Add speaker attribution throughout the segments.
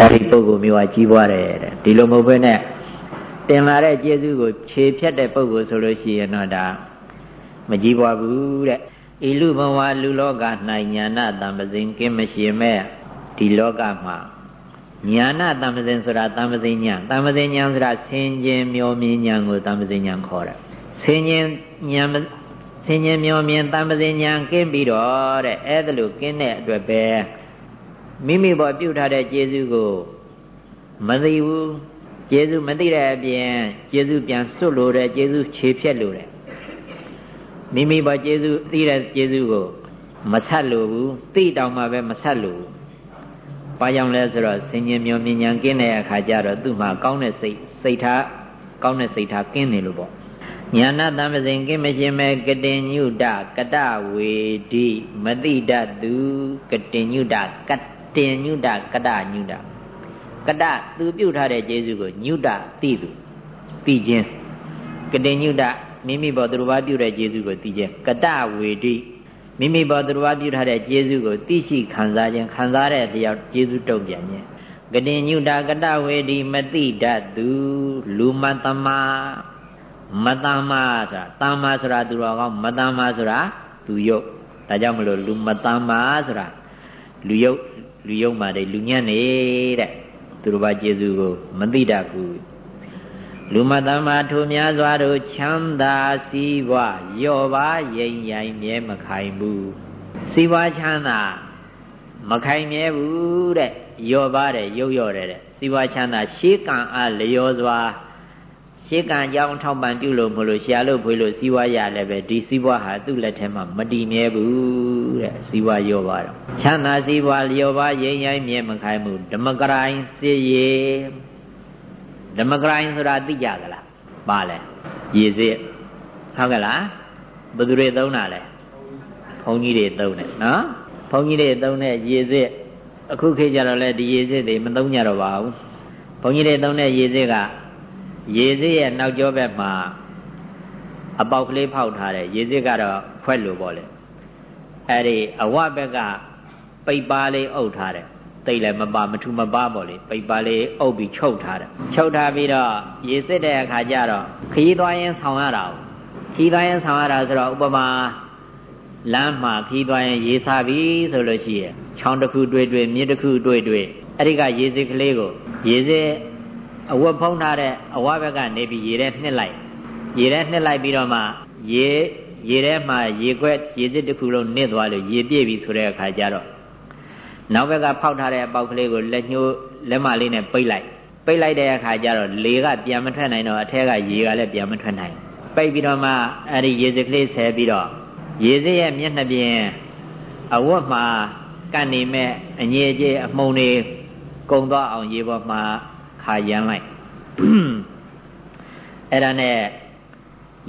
Speaker 1: အဲ့ဒီပုဂ္ဂိုလ်မျိုးကကြီးပွားတယ်တဲ့ဒီလိုမဟုတ်ဘဲနဲ့တင်လာတဲ့ကျေးဇူးကိုခြေဖြတ်တဲ့ပုဂ္ဂိုလ်ဆိုလို့ရှိရင်တော့ဒါမကြီးပွားဘူးတဲ့ဤလူဘဝလူလောက၌ညာနာတံပစဉ်ကင်းမရှိမဲ့ဒီလောကမှာညာနာတံပစဉ်ဆိုတာတံပစဉ်ညာတံပစဉ်ညာဆိုတာဆင်ခြင်မျောမြင်ညာကိုတံပစဉ်ညာခေါ်တယ်ဆင်ခြင်ညာဆင်ခြင်မျောမြင်တံပစဉ်ညာကင်းပြီးတော့တဲ့အဲ့ဒါလို့ကင်းတဲ့အတွက်ပဲ မိမိပေါ်ပြုထားတဲ့ကျေးဇူးကိုမသိဘူးကျေးဇူးမသိတဲ့အပြင်ကျေးဇူးပြန်စွတ်လို့တဲ့ကျေးဇူးခြေဖြက်လို့တဲ့မိမိပေါ်ကျေးဇူးသိတဲ့ကျေးဇူးကိုမဆက်လို့ဘူးသိတောင်မှပဲမဆက်လို့ဘာကြောင့်လဲဆိုတော့ဆင်ញင်မြောမြဉ္ဉံကင်းတဲ့အခါကျတော့သူ့မှာကောင်းတဲ့စိတ်စိတ်ထားကောင်းတဲ့စိတ်ထားကင်းနေလို့ပေါ့ညာနာတမစဉ်ကင်းမရှင်မဲ့ကတင်ညုတကတဝေဒီမတိတသူကတင်ညုတကတ င်ညုတကတညုတကတသူပြုတ်ထားတဲ့ကျေးဇူးကိုညုတသိသူသိခြင်းကတင်ညုတမိမိဘောသူတော်ဘာပြုတဲ့ကျေးဇူးကိုသိခြင်းကတဝေတိမိမိဘောသူတော်ဘာပြုထားတဲ့ကျေးဇူးကိုသိရှိခံစားခြင်းခံစားတဲ့တရားကျေးဇူးတုံ့ပြန်ခြင်းကတင်ညုတာကတဝေတိမတိတတ်သူလူမတမမတမဆိုတာတမ္မာဆိုတာသူတော်ကောင်းမတမ္မာဆိုတာသူယုတ်ဒါကြောင့်မလို့လူမတမ္မာဆိုတာလူယုတ် လူယုတ်မှတဲ့လူညံ့နေတဲ့သူတော်ဘာကျေးဇူးကိုမသိတတ်ဘူးလူမတမထိုများစွာတို့ချမ်းသာစည်းဝါရော့ပါရိမ့်ရိုင်မြဲမခိုင်ဘူးစည်းဝါချမ်းသာမခိုင်မြဲဘူးတဲ့ရော့ပါတဲ့ရုပ်ရော့တဲ့တဲ့စည်းဝါချမ်းသာရှေးကံအားလျော်စွာ ရှေးကံကြောင့်ထောက်ပံ့ပြုလို့မလို့ရှာလို့ဖွေလို့စည်းဝါရလည်းပဲဒီစည်းဝါဟာသူ့လက်ထဲမှာမတည်မြဲဘူးတဲ့စည်းဝါရော့ပါတော့ချမ်းသာစည်းဝါလျော်ပါရိမ့်ရိုင်မြဲမခိုင်ဘူးဓမ္မကရိုင်းစစ်ရေဓမ္မဂရိုင်းဆိုတာသိကြသလားပါလဲရေစစ်ဟုတ်ကဲ့လားဘယ်သူတွေသုံးတာလဲဘုန်းကြီးတွေသုံးတယ်နော်ဘုန်းကြီးတွေသုံးတဲ့ရေစစ်အခုခေတ်ကျတော့လဲဒီရေစစ်တွေမသုံးကြတော့ပါဘူးဘုန်းကြီးတွေသုံးတဲ့ရေစစ်က ရေစစ်ရဲ့နောက်ကျောဘက်မှာအပေါက်ကလေးဖောက်ထားတယ်ရေစစ်ကတော့ခွက်လို့ပေါ့လေအဲ့ဒီအဝဘက်ကပိတ်ပါလေးအုပ်ထားတယ်တိတ်လည်းမပါမထူမပါပေါ့လေပိတ်ပါလေးအုပ်ပြီးချုပ်ထားတယ်ချုပ်ထားပြီးတော့ရေစစ်တဲ့အခါကျတော့ခီးသွားရင်ဆောင်းရတာခီးသွားရင်ဆောင်းရတာဆိုတော့ဥပမာလမ်းမှာခီးသွားရင်ရေစားပြီဆိုလို့ရှိရင်ချောင်းတစ်ခုတွေ့တွေ့မြစ်တစ်ခုတွေ့တွေ့အဲ့ဒီကရေစစ်ကလေးကိုရေစစ် အဝတ်ဖုံးထားတဲ့အဝဘက်ကနေပြီးရေထဲနှစ်လိုက်ရေထဲနှစ်လိုက်ပြီးတော့မှရေရေထဲမှာရေခွက်ရေစစ်တစ်ခုလုံးနစ်သွားလို့ရေပြည့်ပြီဆိုတဲ့အခါကျတော့နောက်ဘက်ကဖောက်ထားတဲ့အပေါက်ကလေးကိုလက်ညှိုးလက်မလေးနဲ့ပိတ်လိုက်ပိတ်လိုက်တဲ့အခါကျတော့လေကပြန်မထွက်နိုင်တော့အထက်ကရေကလည်းပြန်မထွက်နိုင်ပိတ်ပြီးတော့မှအဲ့ဒီရေစကလေးဆဲပြီးတော့ရေစရဲ့မျက်နှာပြင်အဝတ်မှာကန့်နေမဲ့အငြိအကျေးအမှုန်တွေကုံသွားအောင်ရေပေါ်မှာ ခါရမ်းလိုက်အဲ့ဒါနဲ့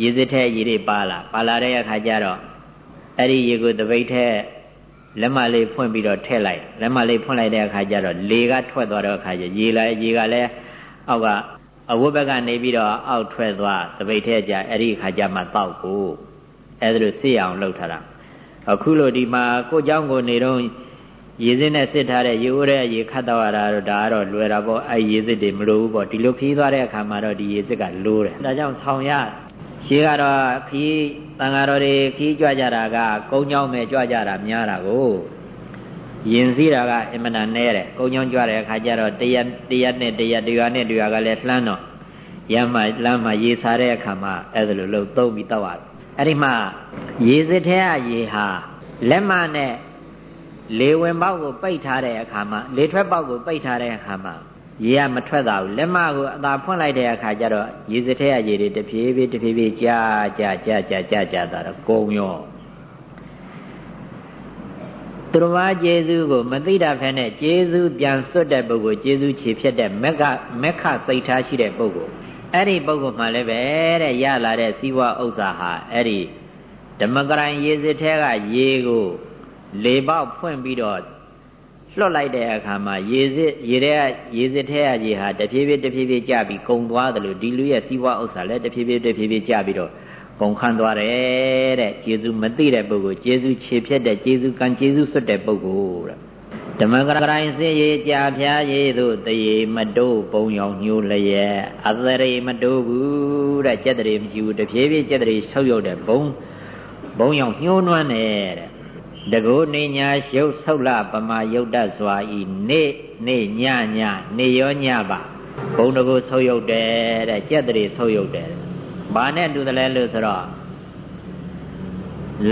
Speaker 1: ရေစထဲရေတွေပါလာပါလာတဲ့အခါကျတော့အဲ့ဒီရေကိုတပိတ်ထဲလက်မလေးဖွင့်ပြီးတော့ထည့်လိုက်လက်မလေးဖွင့်လိုက်တဲ့အခါကျတော့လေကထွက်သွားတဲ့အခါကျရေလာရေကလည်းအောက်ကအဝတ်ဘက်ကနေပြီးတော့အောက်ထွက်သွားတပိတ်ထဲကျအဲ့ဒီအခါကျမှတောက်ကိုအဲ့ဒါလိုစစ်အောင်လှုပ်ထားတာအခုလိုဒီမှာကိုเจ้าကိုနေတော့ ရေစစ်နဲ့စစ်ထားတဲ့ရေဦးတဲ့ရေခတ်တော့ရတာတော့ဒါကတော့လွယ်တာပေါ့အဲ့ရေစစ်တွေမလိုဘူးပေါ့ဒီလိုခီးသွားတဲ့အခါမှာတော့ဒီရေစစ်ကလိုးတယ်ဒါကြောင့်ဆောင်ရရှင်းကတော့ခီးတန်ဃာတော်တွေခီးကြွကြတာကကုန်းချောင်းမဲ့ကြွကြတာများတာကိုယင်စည်းတာကအင်မတန်နဲတယ်ကုန်းချောင်းကြွတဲ့အခါကျတော့တရက်တရက်နဲ့တရက်တရွာနဲ့တရွာကလည်းလှမ်းတော့ရမ်းမှလမ်းမှရေစားတဲ့အခါမှာအဲ့ဒါလိုလှုပ်သုံးပြီးတောက်ရတယ်အဲ့ဒီမှာရေစစ်ထဲကရေဟာလက်မနဲ့ လေဝင်ပေါက်ကိုပိတ်ထားတဲ့အခါမှာလေထွက်ပေါက်ကိုပိတ်ထားတဲ့အခါမှာရေကမထွက်တာဘူးလက်မကိုအသာဖွင့်လိုက်တဲ့အခါကျတော့ရေစထဲကရေတွေတဖြည်းဖြည်းတဖြည်းဖြည်းကြာကြာကြာကြာကြာကြာတာတော့ကုံရောသူတော်ဘာကျေးဇူးကိုမသိတာဖဲနဲ့ကျေးဇူးပြန်စွတ်တဲ့ပုဂ္ဂိုလ်ကျေးဇူးခြေဖြတ်တဲ့မက်ကမက်ခစိတ်ထားရှိတဲ့ပုဂ္ဂိုလ်အဲ့ဒီပုဂ္ဂိုလ်မှလည်းပဲတဲ့ရလာတဲ့စီးပွားဥစ္စာဟာအဲ့ဒီဓမ္မကရိုင်ရေစစ်ထဲကရေကို လေပေါက်ဖွင့်ပြီးတော့လွတ်လိုက်တဲ့အခါမှာရေစစ်ရေထဲကရေစစ်ထဲကရေဟာတဖြည်းဖြည်းတဖြည်းဖြည်းကျပြီးကုံသွားတယ်လို့ဒီလူရဲ့စီးပွားဥစ္စာလည်းတဖြည်းဖြည်းတဖြည်းဖြည်းကျပြီးတော့ကုံခန်းသွားတယ်တဲ့ကျေစုမသိတဲ့ပုဂ္ဂိုလ်ကျေစုခြေဖြတ်တဲ့ကျေစုကံကျေစုဆွတ်တဲ့ပုဂ္ဂိုလ်တဲ့ဓမ္မကရိုင်းစေရေကြာဖျားရေတို့တရေမတိုးပုံရောင်ညိုလျက်အသရေမတိုးဘူးတဲ့ကြက်တရေမရှိဘူးတဖြည်းဖြည်းကြက်တရေဆောက်ရောက်တဲ့ဘုံဘုံရောင်ညှိုးနွမ်းနေတဲ့ တကုနေညာရုပ်ဆုတ်လပမာယုတ်တစွာဤနေနေညညနေရောညပါဘုံတကုဆုတ်ယုတ်တယ်တဲ့ကြက်တရေဆုတ်ယုတ်တယ်ဘာနဲ့တူတယ်လဲလို့ဆိုတော့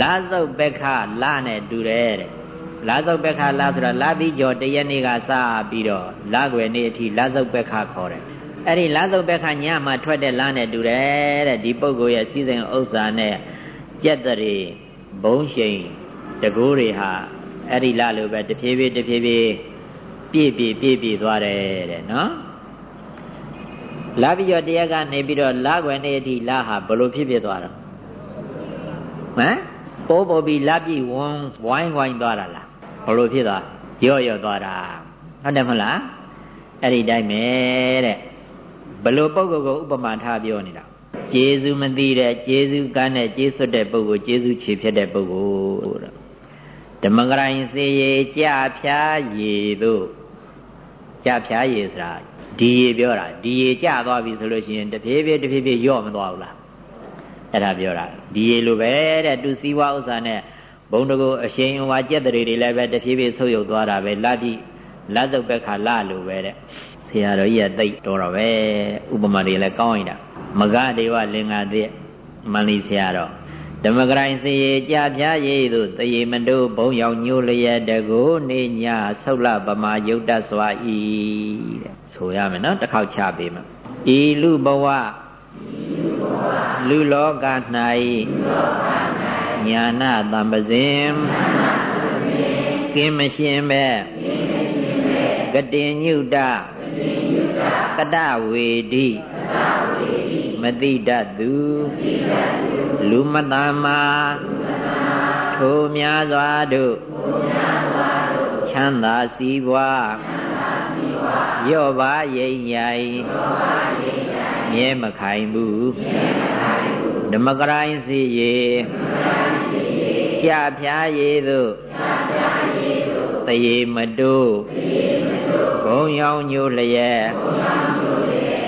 Speaker 1: လာစုပ်ပက္ခလာနဲ့တူတယ်တဲ့လာစုပ်ပက္ခလာဆိုတော့လာပြီးကျော်တရက်နေ့ကစပြီးတော့လာွယ်နေ့အထိလာစုပ်ပက္ခခေါ်တယ်အဲ့ဒီလာစုပ်ပက္ခညမှာထွက်တဲ့လာနဲ့တူတယ်တဲ့ဒီပုဂ္ဂိုလ်ရဲ့စီစဉ်ဥစ္စာနဲ့ကြက်တရေဘုံရှိန် တကိုးတွေဟာအဲ့ဒီလာလိုပဲတဖြည်းဖြည်းတဖြည်းဖြည်းပြည့်ပြည့်ပြည့်ပြည့်သွားတယ်တဲ့နော်လာပြီးတော့တရားကနေပြီးတော့လာွယ်နေ့အထိလာဟာဘလို့ဖြစ်ဖြစ်သွားတော့ဟမ်ပိုးပေါ်ပြီးလာပြီးဝန်းဝိုင်းဝိုင်းသွားတာလားဘလို့ဖြစ်သွားရော့ရော့သွားတာဟုတ်တယ်မဟုတ်လားအဲ့ဒီတိုင်းပဲတဲ့ဘလို့ပုဂ္ဂိုလ်ကိုဥပမာထားပြောနေတာကျေးဇူးမသိတဲ့ကျေးဇူးကမ်းတဲ့ကျေးစွတ်တဲ့ပုဂ္ဂိုလ်ကျေးဇူးချေဖြစ်တဲ့ပုဂ္ဂိုလ်တဲ့ ဓမ္မဂရိုင်းစေရေကြဖြားရေတို့ကြဖြားရေဆိုတာဒီရေပြောတာဒီရေကြသွားပြီဆိုလို့ရှိရင်တဖြည်းဖြည်းတဖြည်းဖြည်းယော့မသွားဘူးလားအဲ့ဒါပြောတာဒီရေလိုပဲတဲ့သူစည်းဝါဥစ္စာနဲ့ဘုံတကူအရှင်ဝါကြက်တရေတွေလည်းပဲတဖြည်းဖြည်းဆုပ်ယုပ်သွားတာပဲလတိလက်စုပ်ပဲခါလလိုပဲတဲ့ဆရာတော်ကြီးကသိတော်တော့ပဲဥပမာတွေလည်းကောင်းရင်တာမဂဒေဝလင်္ကာသည့်မန္လိဆရာတော် ဓမ္မဂရိုင်းစေကြပြားရည်သို့တရေမတို့ဘုံရောက်ညိုလျက်တကိုနေညဆုတ်လပမာယုတ်တစွာဤတဲ့ဆိုရမယ်နော်တစ်ခေါက်ချပေးမယ်ဤလူဘဝလူလောက၌ညာနာတံပဇင်ကင်းမရှင်ပဲကတိညုတကတဝေတိမတိတတ်သူ လူမတမထိုများစွာတို့ချမ်းသာစီးပွားရော့ပါရိမ့်ရိုင်မြဲမခိုင်ဘူးဓမ္မကရိုင်းစီရေကြဖြားရေသို့တရေမတိုးဘုံရောင်ညိုလျက်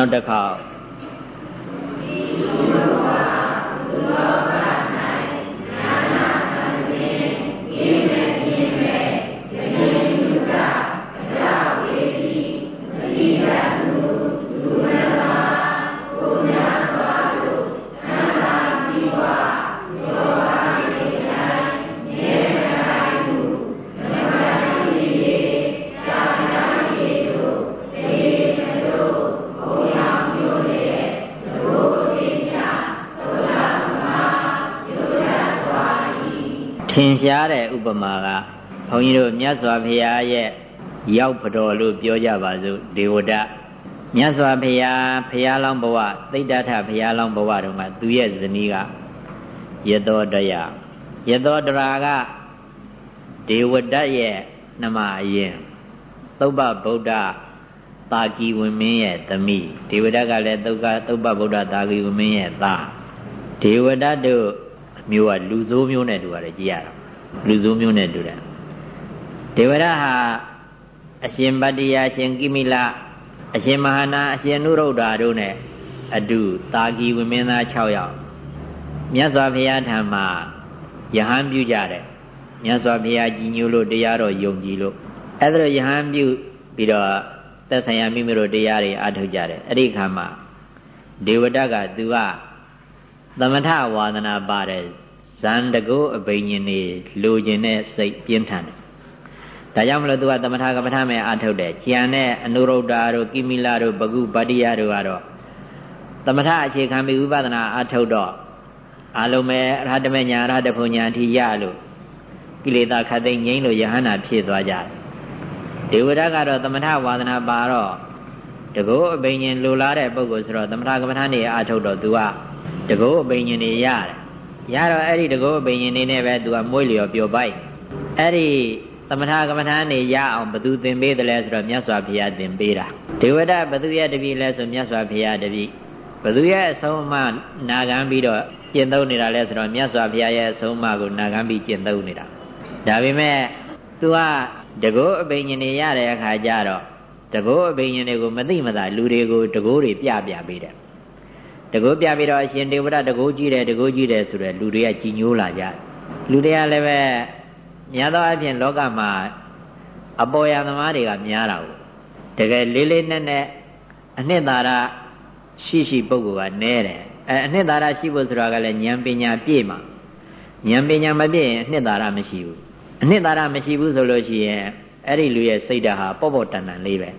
Speaker 1: နောက်တစ်ခါ ရှားတဲ့ဥပမာကဘုန်းကြီးတို့မြတ်စွာဘုရားရဲ့ရောက်ပတော်လို့ပြောကြပါစို့ဒေဝဒမြတ်စွာဘုရားဘုရားလောင်းဘဝသိတ္တထဘုရားလောင်းဘဝတုန်းကသူရဲ့ဇနီးကယသောတယယသောတရာကဒေဝဒရဲ့နမအရင်သုဗ္ဗဗုဒ္ဓတာကီဝင်မင်းရဲ့သမီးဒေဝဒကလည်းသုက္ကသုဗ္ဗဗုဒ္ဓတာကီဝင်မင်းရဲ့သားဒေဝဒတို့မျိုးကလူဆိုးမျိုးနဲ့တူရတယ်ကြည်ရတာ လူစုမျိုးနဲ့တူတယ်ဒေဝရဟာအရှင်ဗတ္တိယအရှင်ကိမိလအရှင်မဟာနာအရှင်နုရုဒ္ဓတို့နဲ့အတူတာဂီဝမင်းသား6ယောက်မြတ်စွာဘုရားထံမှာယဟန်ပြုကြတယ်မြတ်စွာဘုရားကြီးညိုလို့တရားတော်ယုံကြည်လို့အဲ့ဒါယဟန်ပြုပြီးတော့သက်ဆိုင်ရာမိမိတို့တရားတွေအထုတ်ကြတယ်အဲ့ဒီခါမှာဒေဝတကသူကသမထဝါဒနာပါတယ် ဇန်တကုအဘိညာဉ်နေလိုချင်တဲ့စိတ်ပြင်းထန်တယ်ဒါကြောင့်မလို့သူကသမထကမ္မထမဲ့အာထုတ်တယ်ကျန်တဲ့အနုရုဒ္ဓတို့ကိမိလတို့ဘဂုပတ္တိယတို့ကတော့သမထအခြေခံပြီးဝိပဿနာအာထုတ်တော့အလုံးမဲ့အရဟတမေညာအရဟတဖုန်ညာအထိရလို့ကိလေသာခတ်သိမ်းငြိမ်းလို့ယဟန္တာဖြစ်သွားကြတယ်ဒေဝဒကတော့သမထဝါဒနာပါတော့တကောအပိညာလိုလားတဲ့ပုဂ္ဂိုလ်ဆိုတော့သမထကမ္မထနေအာထုတ်တော့ तू ကတကောအပိညာနေရတယ် ရတော့အဲ့ဒီတကောအပိညာနေနဲ့ပဲ तू ကမွေးလျော်ပျော်ပိုက်အဲ့ဒီသမထကမ္မထာနေရအောင်ဘသူသင်ပေးတယ်လဲဆိုတော့မြတ်စွာဘုရားသင်ပေးတာဒေဝဒဘသူရဲ့တပည့်လဲဆိုမြတ်စွာဘုရားတပည့်ဘသူရဲ့အဆုံးအမနာခံပြီးတော့ကျင့်သုံးနေတာလဲဆိုတော့မြတ်စွာဘုရားရဲ့အဆုံးအမကိုနာခံပြီးကျင့်သုံးနေတာဒါပေမဲ့ तू ကတကောအပိညာဉ်နေရတဲ့အခါကျတော့တကောအပိညာဉ်တွေကိုမသိမသာလူတွေကိုတကောတွေပြပြပေးတယ် တကောပြပြီးတော့အရှင်ဒေဝဒတကောကြီးတယ်တကောကြီးတယ်ဆိုတော့လူတွေကကြည်ညိုးလာကြလူတွေကလည်းပဲများသောအားဖြင့်လောကမှာအပေါ်ယံသမားတွေကများတာကိုတကယ်လေးလေးနက်နက်အနှစ်သာရရှိရှိပုဂ္ဂိုလ်ကနဲတယ်အဲအနှစ်သာရရှိဖို့ဆိုတာကလည်းဉာဏ်ပညာပြည့်မှာဉာဏ်ပညာမပြည့်ရင်အနှစ်သာရမရှိဘူးအနှစ်သာရမရှိဘူးဆိုလို့ရှိရင်အဲ့ဒီလူရဲ့စိတ်ဓာတ်ဟာပေါ့ပေါ့တန်တန်လေးပဲ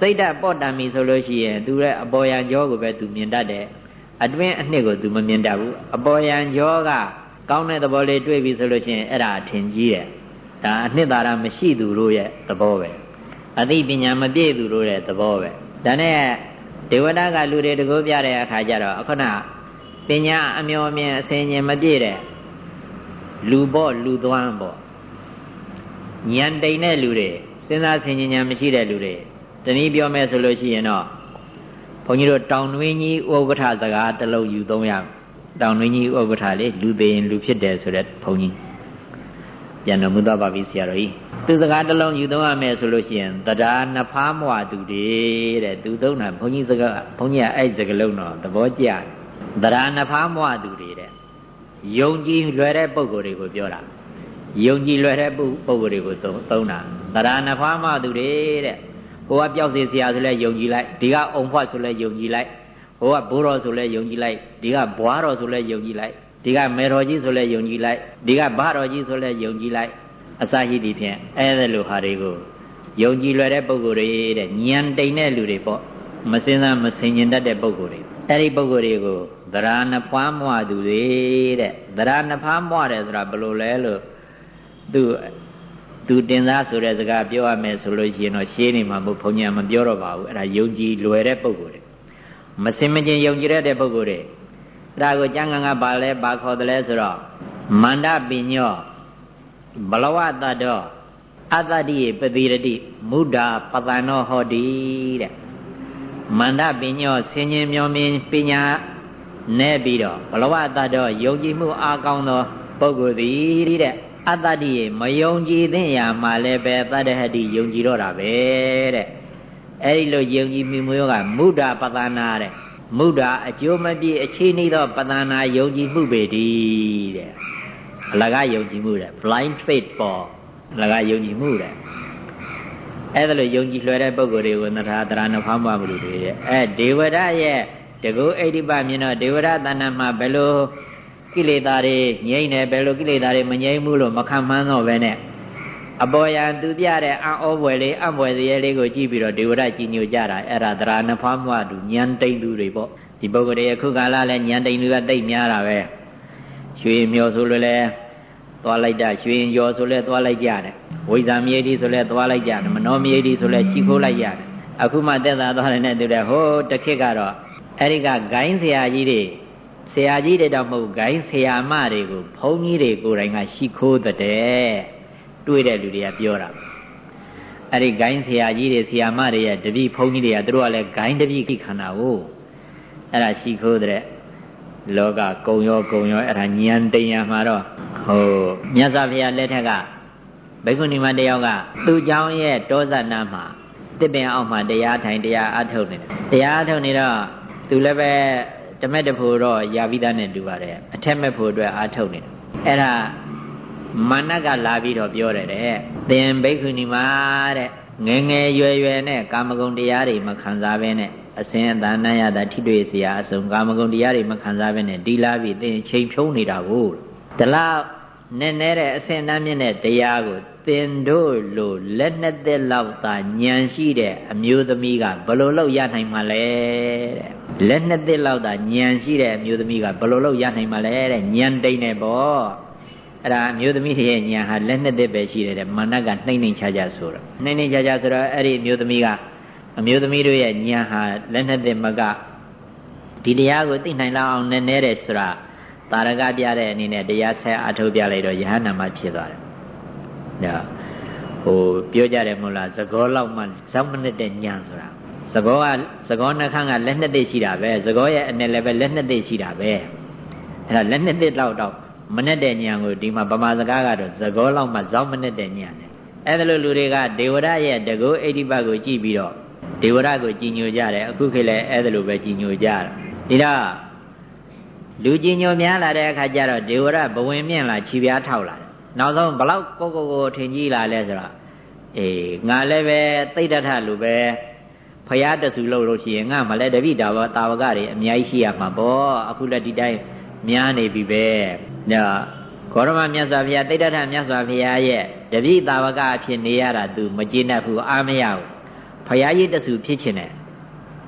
Speaker 1: စိတ်ဓာတ်ပေါ့တန်ပြီဆိုလို့ရှိရင်သူရဲ့အပေါ်ယံကြောကိုပဲသူမြင်တတ်တယ်အတွင်းအနှစ်ကိုသူမမြင်တတ်ဘူးအပေါ်ယံကြောကကောင်းတဲ့သဘောလေးတွေ့ပြီဆိုလို့ရှိရင်အဲ့ဒါအထင်ကြီးတယ်ဒါအနှစ်သာရမရှိသူတို့ရဲ့သဘောပဲအသိပညာမပြည့်သူတို့ရဲ့သဘောပဲဒါနဲ့ဒေဝတာကလူတွေတကောပြတဲ့အခါကျတော့အခုနပညာအမျော်မြင်အစင်ញင်မပြည့်တဲ့လူပေါ့လူသွမ်းပေါ့ဉာဏ်တိန်တဲ့လူတွေစဉ်းစားဆင်ခြင်ဉာဏ်မရှိတဲ့လူတွေ တနည်းပြောမယ်ဆိုလို့ရှိရင်တော့ဘုန်းကြီးတို့တောင်တွင်းကြီးဥပ္ပထစကားတစ်လုံးယူသုံးရတောင်တွင်းကြီးဥပ္ပထလေလူသေးရင်လူဖြစ်တယ်ဆိုတဲ့ဘုန်းကြီးပြန်တော်မူသွားပါပြီဆရာတော်ကြီးသူစကားတစ်လုံးယူသုံးရမယ်ဆိုလို့ရှိရင်တရားနှစ်ဖားမွာသူတွေတဲ့သူသုံးတာဘုန်းကြီးစကားဘုန်းကြီးကအဲ့စကားလုံးတော့သဘောကျတယ်တရားနှစ်ဖားမွာသူတွေတဲ့ယုံကြည်လွယ်တဲ့ပုံကိုယ်တွေကိုပြောတာယုံကြည်လွယ်တဲ့ပုံကိုယ်တွေကိုသုံးတာတရားနှစ်ဖားမွာသူတွေတဲ့ ဟိုကပျောက်စေဆရာဆိုလဲယုံကြည်လိုက်ဒီကအုံဖွက်ဆိုလဲယုံကြည်လိုက်ဟိုကဘိုးတော်ဆိုလဲယုံကြည်လိုက်ဒီကဘွားတော်ဆိုလဲယုံကြည်လိုက်ဒီကမေတော်ကြီးဆိုလဲယုံကြည်လိုက်ဒီကဘတော်ကြီးဆိုလဲယုံကြည်လိုက်အစရှိသည်ဖြင့်အဲ့ဒါလိုဟာတွေကိုယုံကြည်လွယ်တဲ့ပုံကိုယ်တွေတဲ့ဉာဏ်တိမ်တဲ့လူတွေပေါ့မစင်းစားမစင်ကျင်တတ်တဲ့ပုံကိုယ်တွေအဲ့ဒီပုံကိုယ်တွေကိုသရဏဖွားမွားသူတွေတဲ့သရဏဖွားမွားတယ်ဆိုတာဘယ်လိုလဲလို့သူ သူတင်သားဆိုတဲ့စကားပြောရမယ်ဆိုလို့ရှိရင်တော့ရှင်းနေမှာမဟုတ်ဘုံညာမပြောတော့ပါဘူးအဲ့ဒါယုံကြည်လွယ်တဲ့ပုံကိုယ်တွေမစင်မကျင်ယုံကြည်ရတဲ့ပုဂ္ဂိုလ်တွေအဲ့ဒါကိုကျမ်းဂန်ကပါလဲပါခေါ်တယ်လဲဆိုတော့မန္တပညောဘလဝတ္တောအတ္တတိပတိရတိမုဒ္ဒပတန်နောဟောတိတဲ့မန္တပညောဆင်ញင်မြောမြင်ပညာနဲ့ပြီးတော့ဘလဝတ္တောယုံကြည်မှုအားကောင်းသောပုဂ္ဂိုလ်သည်တဲ့ အတ္တတိမယုံကြည်သင့်ရာမှာလည်းပဲတတ္တဟတိယုံကြည်တော့တာပဲတဲ့အဲ့ဒီလိုယုံကြည်မိမျိုးကမုဒ္ဒပသနာတဲ့မုဒ္ဒအကျိုးမပြည့်အခြေနေသောပသနာယုံကြည်မှုပေတည်းတဲ့အလကားယုံကြည်မှုတဲ့ blind faith ပေါ်အလကားယုံကြည်မှုတဲ့အဲ့ဒါလိုယုံကြည်လွှဲတဲ့ပုဂ္ဂိုလ်တွေကိုနထာတရဏဖောင်းပါမှုတွေတဲ့အဲဒေဝရရဲ့တကုအိဋ္ဌိပမြင်တော့ဒေဝရတဏ္ဍမှာဘယ်လို ကိလေသာတွေငြိမ့်တယ်ဘယ်လိုကိလေသာတွေမငြိမ့်ဘူးလို့မခံမှန်းတော့ပဲနဲ့အပေါ်ယံသူပြတဲ့အံ့ဩဖွယ်လေးအံ့ဖွယ်စရဲလေးကိုကြည့်ပြီးတော့ဒေဝရကြီးညိုကြတာအဲ့ဒါသရဏဖားမွားသူညံတိန်သူတွေပေါ့ဒီပုဂ္ဂိုလ်တွေအခုကာလလဲညံတိန်သူကတိတ်များတာပဲရွှေမျောဆိုလို့လဲသွားလိုက်တာရွှေရောဆိုလဲသွားလိုက်ကြတယ်ဝိဇာမြေတီဆိုလဲသွားလိုက်ကြတယ်မနောမြေတီဆိုလဲရှ िख ိုးလိုက်ရတယ်အခုမှတက်တာသွားတယ်နဲ့တူတယ်ဟိုတခေတ်ကတော့အဲ့ဒီကဂိုင်းဆရာကြီးတွေ ဆရာကြီးတွေတော့မဟုတ်ဂိုင်းဆရာမတွေကိုဘုန်းကြီးတွေကိုယ်တိုင်ကရှ िख ိုးတဲ့တွေ့တဲ့လူတွေကပြောတာအဲ့ဒီဂိုင်းဆရာကြီးတွေဆရာမတွေရဲ့တပည့်ဘုန်းကြီးတွေကသူတို့ကလည်းဂိုင်းတပည့်ခိခန္ဓာကိုအဲ့ဒါရှိခိုးတဲ့လောကကုံရောကုံရောအဲ့ဒါညံတင်ရမှာတော့ဟိုမြတ်စွာဘုရားလက်ထက်ကဘိက္ခုနီမတယောက်ကသူ့เจ้าရဲ့တောဇနာမှာတစ်ပင်အောက်မှာတရားထိုင်တရားအထုတ်နေတယ်တရားအထုတ်နေတော့သူလည်းပဲ တမက်တဖို့တော့ယာပိသားနဲ့တူပါတယ်အထက်မဲ့ဖို့အတွက်အာထုတ်နေတယ်အဲ့ဒါမာနကလာပြီးတော့ပြောတယ်တဲ့သင်ဘိက္ခုနီမာတဲ့ငယ်ငယ်ရွယ်ရွယ်နဲ့ကာမဂုဏ်တရားတွေမခံစားဘဲနဲ့အစင်အတန်နိုင်ရတာထိတွေ့เสียအစုံကာမဂုဏ်တရားတွေမခံစားဘဲနဲ့ဒီလာပြီးသင်ချိန်ဖြုံးနေတာကိုတလား နည်းနည်းတဲ့အစင်တန်းမြင့်တဲ့တရားကိုသင်တို့လိုလက်နှစ်သက်လောက်သာဉာဏ်ရှိတဲ့အမျိုးသမီးကဘယ်လိုလုပ်ရနိုင်မှာလဲတဲ့လက်နှစ်သက်လောက်သာဉာဏ်ရှိတဲ့အမျိုးသမီးကဘယ်လိုလုပ်ရနိုင်မှာလဲတဲ့ဉာဏ်တိတ်နေပေါ့အဲ့ဒါအမျိုးသမီးရဲ့ဉာဏ်ဟာလက်နှစ်သက်ပဲရှိတယ်တဲ့မာနကနှိမ့်နှိမ့်ချာချာဆိုတော့နှိမ့်နှိမ့်ချာချာဆိုတော့အဲ့ဒီအမျိုးသမီးကအမျိုးသမီးတို့ရဲ့ဉာဏ်ဟာလက်နှစ်သက်မကဒီတရားကိုသိနိုင်လောက်အောင်နည်းနည်းတဲ့ဆိုတာ တာရကပြတဲ့အနေနဲ့တရားဆက်အထုတ်ပြလိုက်တော့ယဟန္တာမဖြစ်သွားတယ်။ဒါဟိုပြောကြတယ်မို့လားသကောလောက်မှဇောက်မနစ်တဲ့ညံဆိုတာသကောကသကောနှခမ်းကလက်နှစ်သိရှိတာပဲသကောရဲ့အနေလည်းပဲလက်နှစ်သိရှိတာပဲအဲ့ဒါလက်နှစ်သိလောက်တော့မနဲ့တဲ့ညံကိုဒီမှာဗမာစကားကတော့သကောလောက်မှဇောက်မနစ်တဲ့ညံတယ်အဲ့ဒါလို့လူတွေကဒေဝရရဲ့တကောအိဋ္ဌိပတ်ကိုကြည့်ပြီးတော့ဒေဝရကိုကြည်ညိုကြတယ်အခုခေတ်လည်းအဲ့ဒါလိုပဲကြည်ညိုကြတယ်ဒီတော့ လူကြီးညိုများလာတဲ့အခါကျတော့ဒေဝရဘဝင်မြင့်လာခြေပြားထောက်လာတယ်နောက်ဆုံးဘလောက်ကိုကိုကိုထင်ကြီးလာလဲဆိုတော့အေးငါလည်းပဲသိတ္တထလူပဲဖရာတဆူလို့လို့ရှိရင်ငါမလဲတပိတာဘောတာဝကတွေအများကြီးရှိရမှာပေါ့အခုလက်ဒီတိုင်းများနေပြီပဲဒါခောရမမြတ်စွာဘုရားတိဋ္ဌထမြတ်စွာဘုရားရဲ့တပိတာဝကအဖြစ်နေရတာ तू မကျေနပ်ဘူးအာမရဘူးဖရာကြီးတဆူဖြစ်ချင်တယ်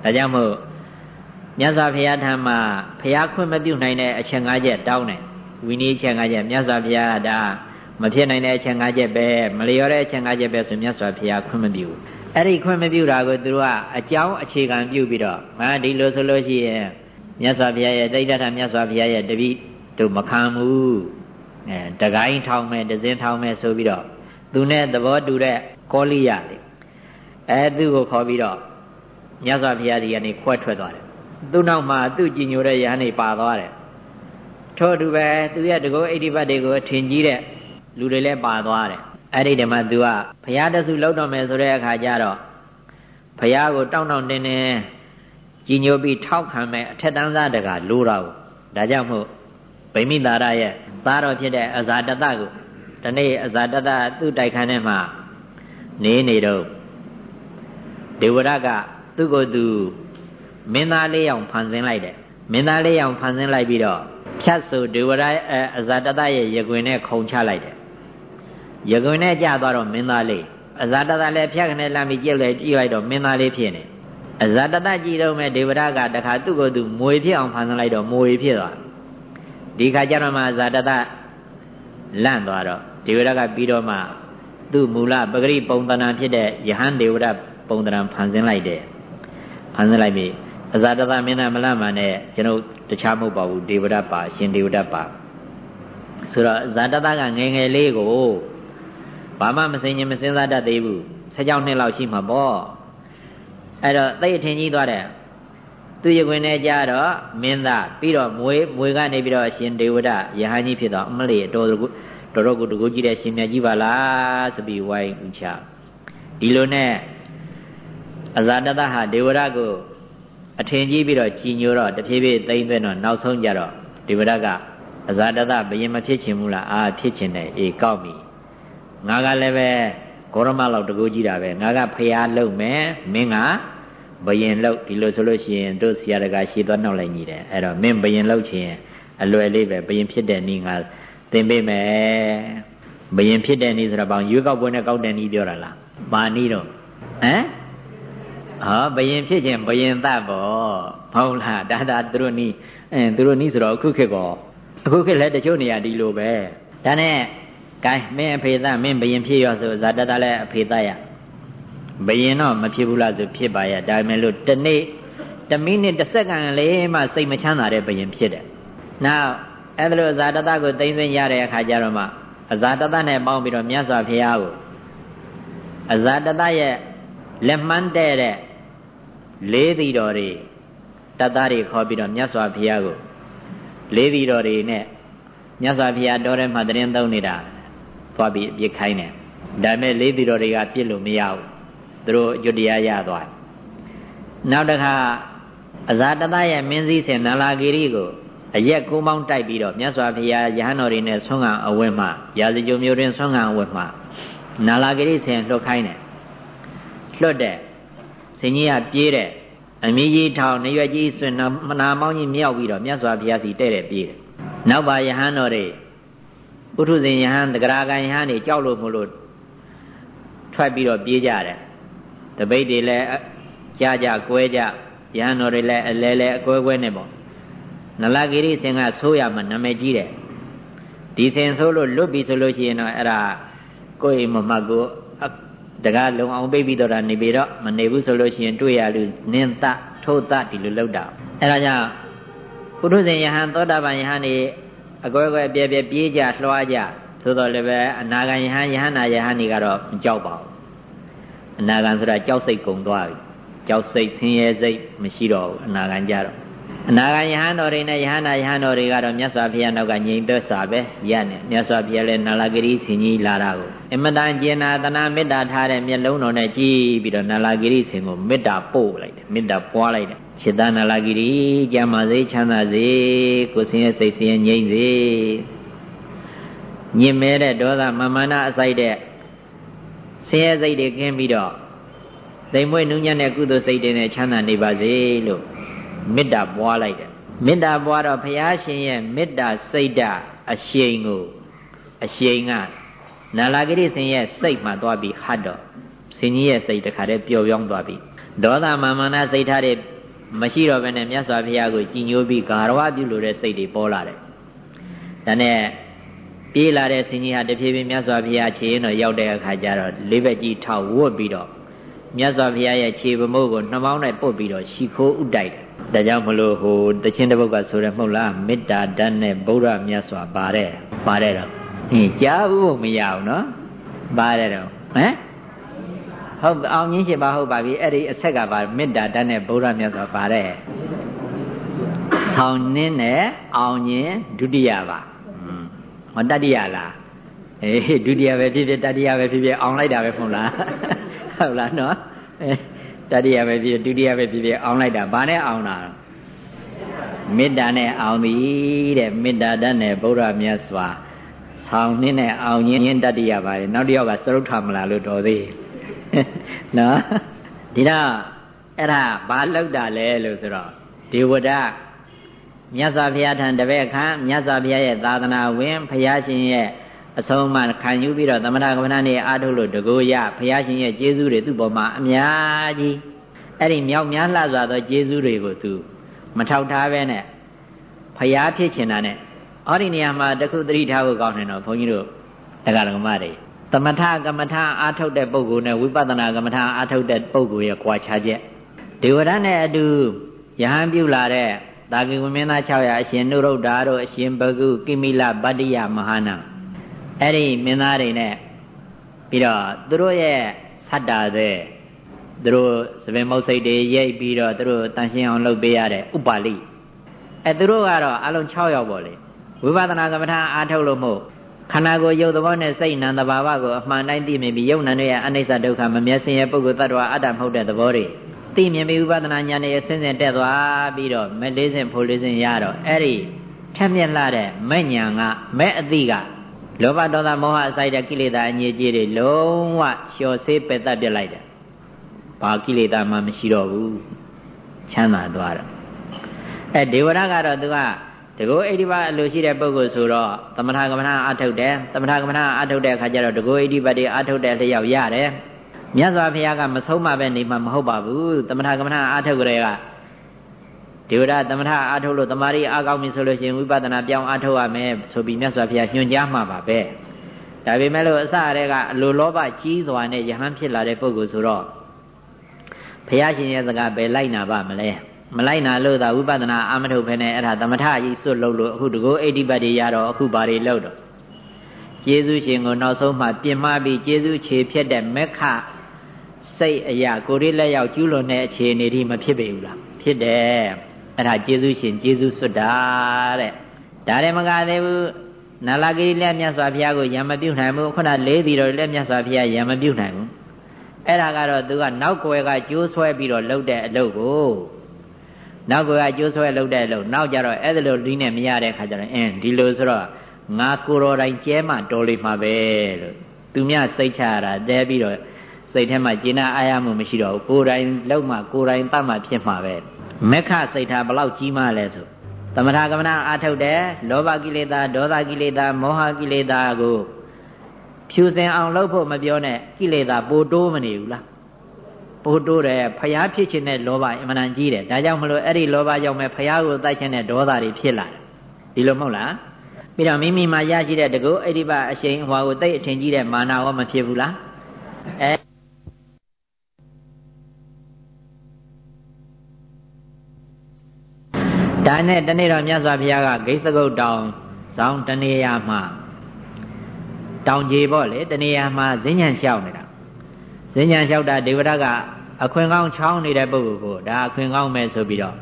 Speaker 1: ဒါကြောင့်မို့ မြတ်စွာဘုရားထံမှာဘုရားခွင့်မပြုနိုင်တဲ့အချက်၅ချက်တောင်းတယ်ဝိနည်းချက်၅ချက်မြတ်စွာဘုရားဒါမဖြစ်နိုင်တဲ့အချက်၅ချက်ပဲမလျော်တဲ့အချက်၅ချက်ပဲဆိုမြတ်စွာဘုရားခွင့်မပြုဘူးအဲ့ဒီခွင့်မပြုတာကိုသူတို့ကအကြောင်းအခြေခံပြုပြီးတော့ငါဒီလိုဆိုလို့ရှိရင်မြတ်စွာဘုရားရဲ့တိဋ္ဌထမြတ်စွာဘုရားရဲ့တပိတို့မခံဘူးအဲတကိုင်းထောင်မယ်ဒဇင်းထောင်မယ်ဆိုပြီးတော့သူနဲ့သဘောတူတဲ့ကောလိယလေအဲသူ့ကိုခေါ်ပြီးတော့မြတ်စွာဘုရားဒီကနေခွဲထွက်သွားတယ် သူ့နောက်မှာသူ့ကြည်ညိုတဲ့ယဟန်နေပါသွားတယ်ထို့အတူပဲသူရဲ့တကောအိဋ္ဌိပတ်တွေကိုထင်ကြီးတဲ့လူတွေလည်းပါသွားတယ်အဲ့ဒီတည်းမှာ तू ကဘုရားတဆူလောက်တော်မယ်ဆိုတဲ့အခါကျတော့ဘုရားကိုတောင်းတောင်းတင်းတင်းကြည်ညိုပြီးထောက်ခံမဲ့အထက်တန်းစားတကလိုတာကိုဒါကြောင့်မို့ဗိမိတာရရဲ့သားတော်ဖြစ်တဲ့အဇာတတကိုဒီနေ့အဇာတတသူ့တိုက်ခန်းထဲမှာနေနေတော့ဒေဝရကသူ့ကိုယ်သူ မင်းသားလေးယောက်ဖန်ဆင်းလိုက်တယ်မင်းသားလေးယောက်ဖန်ဆင်းလိုက်ပြီးတော့ဖြတ်ဆိုဒေဝရအဇာတတရဲ့ရကွင်နဲ့ခုံချလိုက်တယ်ရကွင်နဲ့ကြသွားတော့မင်းသားလေးအဇာတတလည်းဖြတ်ခနဲ့လမ်းပြီးကြည့်လိုက်ကြည့်လိုက်တော့မင်းသားလေးဖြစ်နေအဇာတတကြည့်တော့မဲ့ဒေဝရကတခါသူ့ကိုယ်သူမွေဖြစ်အောင်ဖန်ဆင်းလိုက်တော့မွေဖြစ်သွားဒီခါကျတော့မှအဇာတတလန့်သွားတော့ဒေဝရကပြီးတော့မှသူ့မူလပဂရိပုံသဏ္ဍာန်ဖြစ်တဲ့ယဟန်ဒေဝရပုံသဏ္ဍာန်ဖန်ဆင်းလိုက်တယ်ဖန်ဆင်းလိုက်ပြီ အဇာတသမင်းနာမလမှန်နဲ့ကျွန်တော်တခြားမဟုတ်ပါဘူးဒေဝဒတ်ပါရှင်ဒေဝဒတ်ပါဆိုတော့ဇာတတကငယ်ငယ်လေးကိုဘာမှမစင်ရင်မစင်စားတတ်သေးဘူးဆက်ကြောင်းနှစ်လောက်ရှိမှာပေါ့အဲ့တော့သိအထင်ကြီးသွားတယ်သူရခွင်နဲ့ကြတော့မင်းသားပြီးတော့မွေမွေကနေပြီးတော့ရှင်ဒေဝဒယဟန်ကြီးဖြစ်တော့အမလေးတော်တော်တော်တော်ကိုတကူကြည့်တဲ့ရှင်မြတ်ကြီးပါလားဆိုပြီးဝိုင်းဥချဒီလိုနဲ့အဇာတတဟာဒေဝရကို အထင်ကြီးပြီးတော့ကြီးညိုတော့တဖြည်းဖြည်းသိမ့်သွင်းတော့နောက်ဆုံးကြတော့ဒေဝရကအဇာတတဘယင်မဖြစ်ချင်ဘူးလားအာဖြစ်ချင်တယ်အေးကောက်ပြီငါကလည်းပဲဂေါရမလောက်တကူကြီးတာပဲငါကဖျားလုံမယ်မင်းကဘယင်လောက်ဒီလိုဆိုလို့ရှိရင်တို့ဆရာတကာရှည်သွားနောက်လိုက်ညီတယ်အဲ့တော့မင်းဘယင်လောက်ချင်အလွယ်လေးပဲဘယင်ဖြစ်တဲ့နေ့ငါသင်ပေးမယ်ဘယင်ဖြစ်တဲ့နေ့ဆိုတော့ဘောင်ရွေးကောက်ပွဲနဲ့ကောက်တဲ့နေ့ပြောတာလားပါနီးတော့ဟမ် ဟောဘယင်ဖြစ်ခြင်းဘယင်သတ်ပေါ့ဟုတ်လားဒါသာသူတို့နီးအင်းသူတို့နီးဆိုတော့အခုခေတ်ကောအခုခေတ်လည်းတချို့နေရာဒီလိုပဲဒါနဲ့ဂိုင်းမင်းအဖေသားမင်းဘယင်ဖြစ်ရောဆိုဇာတတလည်းအဖေသားရဘယင်တော့မဖြစ်ဘူးလားဆိုဖြစ်ပါရဲ့ဒါပေမဲ့လို့တနေ့တမိနစ်တစ်စက္ကန့်လေးမှစိတ်မချမ်းသာတဲ့ဘယင်ဖြစ်တယ်နောက်အဲ့ဒါလို့ဇာတတကိုသိမ့်သိမ့်ရတဲ့အခါကျတော့မှအဇာတတနဲ့ပေါင်းပြီးတော့မြတ်စွာဘုရားကိုအဇာတတရဲ့လက်မှန်းတဲ့တဲ့ လေးသီတော်တွေတတ်သားတွေခေါ်ပြီးတော့မြတ်စွာဘုရားကိုလေးသီတော်တွေနဲ့မြတ်စွာဘုရားတော်ထဲမှာတရင်သုံးနေတာသွားပြီးအပြစ်ခိုင်းတယ်ဒါမဲ့လေးသီတော်တွေကပြစ်လို့မရဘူးသူတို့အကျွတ်တရားရသွားနောက်တစ်ခါအဇာတတရဲ့မင်းစည်းစင်နလာဂီရိကိုအရက်ကုန်းပေါင်းတိုက်ပြီးတော့မြတ်စွာဘုရားယဟန်တော်တွေနဲ့ဆွမ်းခံအဝတ်မှရာဇကြုံမျိုးတွင်ဆွမ်းခံအဝတ်မှနာလာဂိရိဆင်လွတ်ခိုင်းတယ်လွတ်တဲ့ ဆင်ကြီးကပြေးတဲ့အမီးကြီးထောင်နေရွက်ကြီးဆွင်မနာမောင်းကြီးမြောက်ပြီးတော့မြတ်စွာဘုရားစီတဲ့တဲ့ပြေးတယ်နောက်ပါယဟန်တော်တွေပုထုဇဉ်ယဟန်တဂရာကံယဟန်နေကြောက်လို့မလို့ထွက်ပြီးတော့ပြေးကြတယ်တပိတ်တွေလည်းကြားကြကွဲကြယဟန်တော်တွေလည်းအလဲလဲအကွဲကွဲနဲ့ပေါ့နလဂိရိစင်ကဆိုးရမှနာမည်ကြီးတယ်ဒီစင်ဆိုးလို့လွတ်ပြီဆိုလို့ရှိရင်တော့အဲ့ဒါကိုယ်အိမ်မမှတ်ကို တကားလုံအောင်ပိတ်ပြီးတော့တာနေပြီတော့မနေဘူးဆိုလို့ရှိရင်တွေ့ရလူနင်းတထိုးတဒီလိုလောက်တာအဲ့ဒါကြောင့်ပုထုဇဉ်ယဟန်သောတာပန်ယဟန်နေအကွဲကွဲပြဲပြဲပြေးကြလွှားကြသို့တော်လည်းပဲအနာဂံယဟန်ယဟန်နာယဟန်နေကတော့မကြောက်ပါဘူးအနာဂံဆိုတာကြောက်စိတ်ကုန်သွားပြီကြောက်စိတ်ဆင်းရဲစိတ်မရှိတော့ဘူးအနာဂံကြတော့အနာဂံယဟန်တော်တွေနဲ့ယဟန္တာယဟန်တော်တွေကတော့မြတ်စွာဘုရားနောက်ကငြိမ်သက်စွာပဲရပ်နေမြတ်စွာဘုရားလည်းနာလဂရိဆင်ကြီးလာတာကို အမတန်ကျင်နာတနာမေတ္တာထားတဲ့မျက်လုံးတော်နဲ့ကြည့်ပြီးတော့နာလဂရိဆင်ကိုမေတ္တာပို့လိုက်တယ်မေတ္တာပွားလိုက်တယ်ခြေတနာလဂရိကြမ်းပါစေချမ်းသာစေကိုဆင်းရဲစိတ်ဆင်းရဲငြိမ့်စေညင်မဲတဲ့ဒေါသမမာနအစိုက်တဲ့ဆင်းရဲစိတ်တွေကင်းပြီးတော့သိမ်မွေ့နူးညံ့တဲ့ကုသိုလ်စိတ်တွေနဲ့ချမ်းသာနေပါစေလို့မေတ္တာပွားလိုက်တယ်မေတ္တာပွားတော့ဘုရားရှင်ရဲ့မေတ္တာစိတ်ဓာတ်အရှိန်ကိုအရှိန်က နာလာဂရိစင်ရဲ့စိတ်မှသွားပြီးဟတ်တော့စင်ကြီးရဲ့စိတ်တခါတည်းပျော်ပြောင်းသွားပြီဒေါသမာမာနစိတ်ထားတဲ့မရှိတော့ဘဲနဲ့မြတ်စွာဘုရားကိုကြည်ညိုပြီးဂါရဝပြုလို့တဲ့စိတ်တွေပေါ်လာတယ်ဒါနဲ့ပြေးလာတဲ့စင်ကြီးဟာတဖြည်းဖြည်းမြတ်စွာဘုရားခြေရင်တော့ရောက်တဲ့အခါကျတော့လေးဘက်ကြီးထောက်ဝတ်ပြီးတော့မြတ်စွာဘုရားရဲ့ခြေပမိုးကိုနှမောင်းနဲ့ပုတ်ပြီးတော့ရှ िख ိုးဥတိုက်တယ်ဒါကြောင့်မလို့ဟိုတချင်းတစ်ပုဒ်ကဆိုရမဟုတ်လားမေတ္တာဓာတ်နဲ့ဗုဒ္ဓမြတ်စွာပါတယ်ပါတယ်တော့ ဟင်ကြားဘူးမရဘူးနော်ပါတယ်တော့ဟမ်ဟုတ်အောင်ကြီးရှိပါဟုတ်ပါပြီအဲ့ဒီအဆက်ကပါမေတ္တာဓာတ်နဲ့ဗုဒ္ဓမြတ်စွာပါတယ်ဆောင်းနှင်းနဲ့အောင်ရင်ဒုတိယပါဟောတတိယလားအေးဒုတိယပဲဖြစ်ဖြစ်တတိယပဲဖြစ်ဖြစ်အောင်လိုက်တာပဲဖုံးလားဟုတ်လားနော်တတိယပဲဖြစ်ဒုတိယပဲဖြစ်ဖြစ်အောင်လိုက်တာဘာနဲ့အောင်တာမေတ္တာနဲ့အောင်ပြီတဲ့မေတ္တာတတ်နဲ့ဗုဒ္ဓမြတ်စွာ ဆောင်းနှင်းနဲ့အောင်ရင်ရင်တတိယပါတယ်နောက်တစ်ယောက်ကစရုပ်ထမလားလို့တော်သေးနော်ဒီတော့အဲ့ဒါဘာလောက်တာလဲလို့ဆိုတော့ဒေဝဒမြတ်စွာဘုရားထံတပည့်ခန့်မြတ်စွာဘုရားရဲ့သာသနာဝင်ဘုရားရှင်ရဲ့အဆုံးအမခံယူပြီးတော့သမထကမ္မဋ္ဌာန်းနေအားထုတ်လို့တကူရဘုရားရှင်ရဲ့ကျေးဇူးတွေသူ့ပေါ်မှာအများကြီးအဲ့ဒီမြောက်များလှစွာသောကျေးဇူးတွေကိုသူမထောက်ထားပဲနဲ့ဘုရားဖြစ်ချင်တာနဲ့ အော်ဒီနေရာမှာတခုသတိထားဖို့ကောင်းတယ်တော့ဘုန်းကြီးတို့တရားဓမ္မတွေသမထကမ္မထာအားထုတ်တဲ့ပုဂ္ဂိုလ်နဲ့ဝိပဿနာကမ္မထာအားထုတ်တဲ့ပုဂ္ဂိုလ်ရဲ့ကွာခြားချက်ဒေဝရနဲ့အတူယဟန်ပြုလာတဲ့တာဂိဝမင်းသား600အရှင်နုရုဒ္ဓါတို့အရှင်ဘဂုကိမိလဗတ္တိယမဟာနာအဲ့ဒီမင်းသားတွေနဲ့ပြီးတော့သူတို့ရဲ့ဆတ်တာတဲ့သူတို့သပင်မုတ်စိတ်တွေရိတ်ပြီးတော့သူတို့တန်ရှင်းအောင်လုပ်ပေးရတဲ့ဥပါလိအဲသူတို့ကတော့အလုံး6ယောက်ပေါ့လေ ဝိပဿနာကမ္မထာအားထုတ်လို့မို့ခန္ဓာကိုယ်ရုပ်သဘောနဲ့စိတ်နံတဘာဝကိုအမှန်တိုင်းသိမြင်ပြီးယုံနံတွေရဲ့အနိစ္စဒုက္ခမမျက်စင်ရဲ့ပုဂ္ဂိုလ်တ attva အတ္တမဟုတ်တဲ့သဘောတွေသိမြင်ပြီးဝိပဿနာဉာဏ်ရဲ့ဆင်းဆင်းတက်သွားပြီးတော့မလေးစင်ဖိုလေးစင်ရတော့အဲ့ဒီထက်မြက်လာတဲ့မဲ့ညာကမဲ့အတိကလောဘဒေါသမောဟအစိုက်တဲ့ကိလေသာအညစ်အကြေးတွေလုံးဝလျှော်ဆေးပယ်တတ်ပြလိုက်တယ်။ဘာကိလေသာမှမရှိတော့ဘူး။ချမ်းသာသွားတော့အဲဒေဝရကတော့သူက တကောအိဒီပါအလိုရှိတဲ့ပုဂ္ဂိုလ်ဆိုတော့သမထကမ္မထာအထုတ်တယ်သမထကမ္မထာအထုတ်တဲ့အခါကျတော့တကောအိဒီပါတွေအထုတ်တဲ့လျောက်ရတယ်မြတ်စွာဘုရားကမဆုံးမပဲနေမှာမဟုတ်ပါဘူးသမထကမ္မထာအထုတ်ကြတဲ့ကဒေဝရသမထအာထုတ်လို့တမာရီအားကောင်းပြီဆိုလို့ရှိရင်ဝိပဿနာပြောင်းအားထုတ်ရမယ်ဆိုပြီးမြတ်စွာဘုရားညွှန်ကြားမှာပါပဲဒါပေမဲ့လို့အစအရဲကအလိုလောဘကြီးစွာနဲ့ယဟန်ဖြစ်လာတဲ့ပုဂ္ဂိုလ်ဆိုတော့ဘုရားရှင်ရဲ့စကားပဲလိုက်နာပါမလဲ မလိုက်နာလို့သာဝိပဿနာအာမထုတ်ဖ ೇನೆ အဲ့ဒါသမထကြီးစွတ်လို့လို့အခုတကောအိဋ္ဌိပတ်တွေရတော့အခုဘာတွေလောက်တော့ကျေးဇူးရှင်ကိုနောက်ဆုံးမှပြင်မပြီးကျေးဇူးခြေဖြတ်တဲ့မက္ခစိတ်အရာကိုရိလက်ရောက်ကျူးလွန်တဲ့အခြေအနေဒီမဖြစ်ပေဘူးလားဖြစ်တယ်အဲ့ဒါကျေးဇူးရှင်ကျေးဇူးစွတ်တာတဲ့ဒါလည်းမကသေးဘူးနာလာဂိလက်မြတ်စွာဘုရားကိုယံမပြုတ်နိုင်ဘူးခုနလေးပြီးတော့လက်မြတ်စွာဘုရားယံမပြုတ်နိုင်ဘူးအဲ့ဒါကတော့သူကနောက်ွယ်ကကျိုးဆွဲပြီးတော့လှုပ်တဲ့အလုပ်ကို နောက်ွယ်ကကျိုးဆွဲလှုပ်တဲ့အလုပ်နောက်ကြတော့အဲ့ဒါလိုဒီနဲ့မရတဲ့ခါကျတော့အင်းဒီလိုဆိုတော့ငါကိုတော်တိုင်ကျဲမှတော်လိမ့်မှာပဲလို့သူမြစိတ်ချရတာတဲပြီးတော့စိတ်ထဲမှာကျင်နာအားရမှုမရှိတော့ဘူးကိုယ်တိုင်လှုပ်မှကိုယ်တိုင်တတ်မှဖြစ်မှာပဲမက္ခစိတ်ထားဘလောက်ကြီးမှလဲဆိုသမထကမ္မနာအာထုတ်တယ်လောဘကိလေသာဒေါသကိလေသာမောဟကိလေသာကိုဖြူစင်အောင်လုပ်ဖို့မပြောနဲ့ကိလေသာပိုတိုးမနေဘူးလား ပိုတိုးတယ်ဖျားဖြစ်ခြင်းနဲ့လောဘအမှန်တန်ကြီးတယ်ဒါကြောင့်မလို့အဲ့ဒီလောဘကြောင့်ပဲဖျားကိုတိုက်ခြင်းနဲ့ဒေါသတွေဖြစ်လာတယ်ဒီလိုမဟုတ်လားပြီးတော့မိမိမှာရရှိတဲ့တကုအိဋ္ဌိပအရှိန်အဟွာကိုတိတ်အထင်ကြီးတဲ့မာနရောမဖြစ်ဘူးလားအဲဒါနဲ့တနေ့တော့မြတ်စွာဘုရားကဂိစကုတ်တောင်ဆောင်တနေရာမှာတောင်ကြီးပေါ့လေတနေရာမှာဇင်းညံလျှောက်နေတာ ဇင်းညံလျှောက်တာဒေဝရကအခွင်ကောင်းချောင်းနေတဲ့ပုဂ္ဂိုလ်ကိုဒါအခွင်ကောင်းမဲ့ဆိုပြီးတော့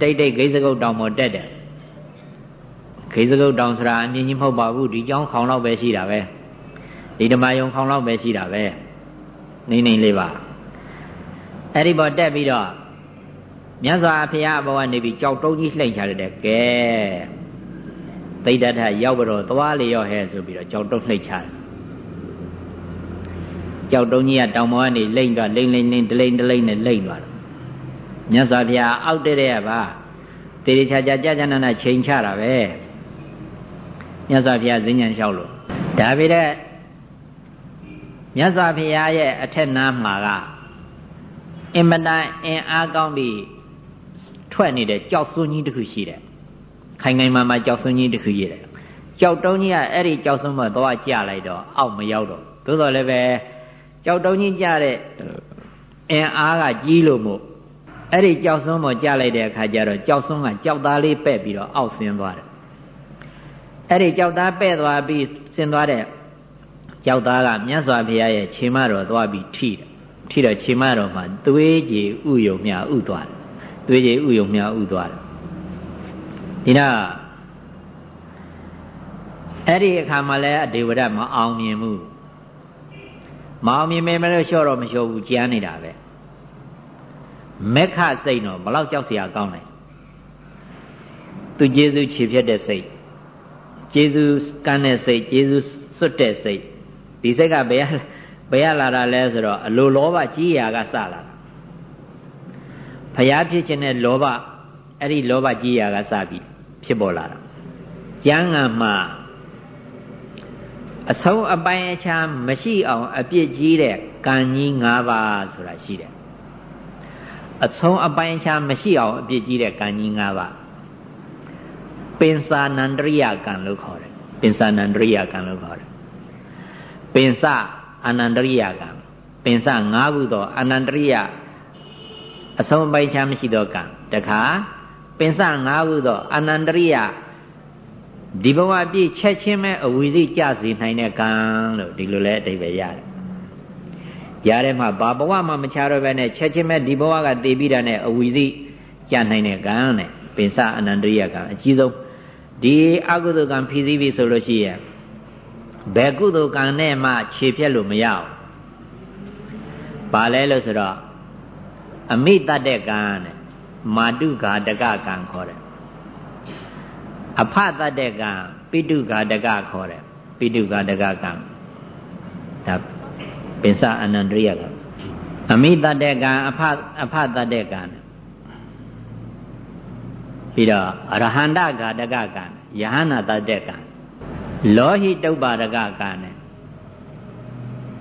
Speaker 1: တိတ်တိတ်ဂိစကုတ်တောင်ပေါ်တက်တယ်ဂိစကုတ်တောင်ဆိုတာအမြင်ကြီးမဟုတ်ပါဘူးဒီကျောင်းခေါင်လောက်ပဲရှိတာပဲဒီဓမ္မယုံခေါင်လောက်ပဲရှိတာပဲနေနေလေးပါအဲ့ဒီပေါ်တက်ပြီးတော့မြတ်စွာဘုရားဘဝနေပြီးကြောက်တုံးကြီးလှိမ့်ချရတယ်ကဲသိတ္တထရောက်ကြတော့သွားလေရောဟဲ့ဆိုပြီးတော့ကြောက်တုံးလှိမ့်ချတယ် ကြောက်တုံးကြီးကတောင်ပေါ်ကနေလိမ့်တော့လိမ့်လိမ့်လိမ့်ဒလိမ့်ဒလိမ့်နဲ့လိမ့်သွားတယ်မြတ်စွာဘုရားအောက်တဲ့တဲ့ကပါတေရီချာချာကြာကြာနာနာချိန်ချတာပဲမြတ်စွာဘုရားဈဉ္ဉံလျှောက်လို့ဒါပေမဲ့မြတ်စွာဘုရားရဲ့အထက်နားမှာကအင်မတန်အင်အားကောင်းပြီးထွက်နေတဲ့ကြောက်စွန်းကြီးတစ်ခုရှိတယ်ခိုင်ခိုင်မာမာကြောက်စွန်းကြီးတစ်ခုရှိတယ်ကြောက်တုံးကြီးကအဲ့ဒီကြောက်စွန်းမှာသွားကြလိုက်တော့အောက်မရောက်တော့သို့တော်လည်းပဲ ကြောက်တုံးကြီးကြတဲ့အင်အားကကြီးလို့မို့အဲ့ဒီကြောက်စွန်းပေါ်ကြလိုက်တဲ့အခါကျတော့ကြောက်စွန်းကကြောက်သားလေးပဲ့ပြီးတော့အောက်ဆင်းသွားတယ်အဲ့ဒီကြောက်သားပဲ့သွားပြီးဆင်းသွားတဲ့ကြောက်သားကမြတ်စွာဘုရားရဲ့ခြေမတော်သွားပြီးထိတယ်ထိတော့ခြေမတော်မှာသွေးကြည်ဥယုံမြဥသွားတယ်သွေးကြည်ဥယုံမြဥသွားတယ်ဒီတော့အဲ့ဒီအခါမှာလည်းအဒေဝရမအောင်မြင်ဘူး မအောင်မြင်မယ်မလို့လျှော့တော့မလျှော့ဘူးကြမ်းနေတာပဲမက်ခစိတ်တော့ဘလောက်ကြောက်စရာကောင်းလဲသူကျေးဇူးခြေဖြတ်တဲ့စိတ်ကျေးဇူးကမ်းတဲ့စိတ်ကျေးဇူးစွတ်တဲ့စိတ်ဒီစိတ်ကဘယ်ဘယ်လာတာလဲဆိုတော့အလိုလောဘကြီးရာကစလာတာဖျားဖြစ်ခြင်းနဲ့လောဘအဲ့ဒီလောဘကြီးရာကစပြီးဖြစ်ပေါ်လာတာကျမ်းဂန်မှာ အဆုံးအပိုင်းအခြားမရှိအောင်အပြစ်ကြီးတဲ့ကံကြီး၅ပါးဆိုတာရှိတယ်အဆုံးအပိုင်းအခြားမရှိအောင်အပြစ်ကြီးတဲ့ကံကြီး၅ပါးပင်စာနန္ဒရိယကံလို့ခေါ်တယ်ပင်စာနန္ဒရိယကံလို့ခေါ်တယ်ပင်စအာနန္ဒရိယကံပင်စ၅ခုသောအာနန္ဒရိယအဆုံးပိုင်းခြားမရှိသောကံတခါပင်စ၅ခုသောအာနန္ဒရိယ ဒီဘဝပြည့်ချက်ချင်းမဲ့အဝီစိကြစေနိုင်တဲ့ကံလို့ဒီလိုလဲအတိပ္ပယ်ရတယ်။ကြားထဲမှာဘာဘဝမှမချတော့ဘဲနဲ့ချက်ချင်းမဲ့ဒီဘဝကတည်ပြီးတာနဲ့အဝီစိကြနိုင်တဲ့ကံနဲ့ပင်စအနန္တရိယကံအကြီးဆုံးဒီအကုသိုလ်ကံဖြည့်ဆည်းပြီဆိုလို့ရှိရင်ဘယ်ကုသိုလ်ကံနဲ့မှခြေဖြတ်လို့မရအောင်။ဘာလဲလို့ဆိုတော့အမိတတ်တဲ့ကံနဲ့မာတုဃာတကကံခေါ်တယ် အဖတတ်တဲ့ကံပိတုဃာတကခေါ်တယ်ပိတုဃာတကကံဒါပင်စအနန္တရိယကအမိတတ်တဲ့ကံအဖအဖတတ်တဲ့ကံပြီးတော့အရဟန္တဃာတကကံယဟနာတတ်တဲ့ကံလောဟိတုပ္ပါဒကကံနဲ့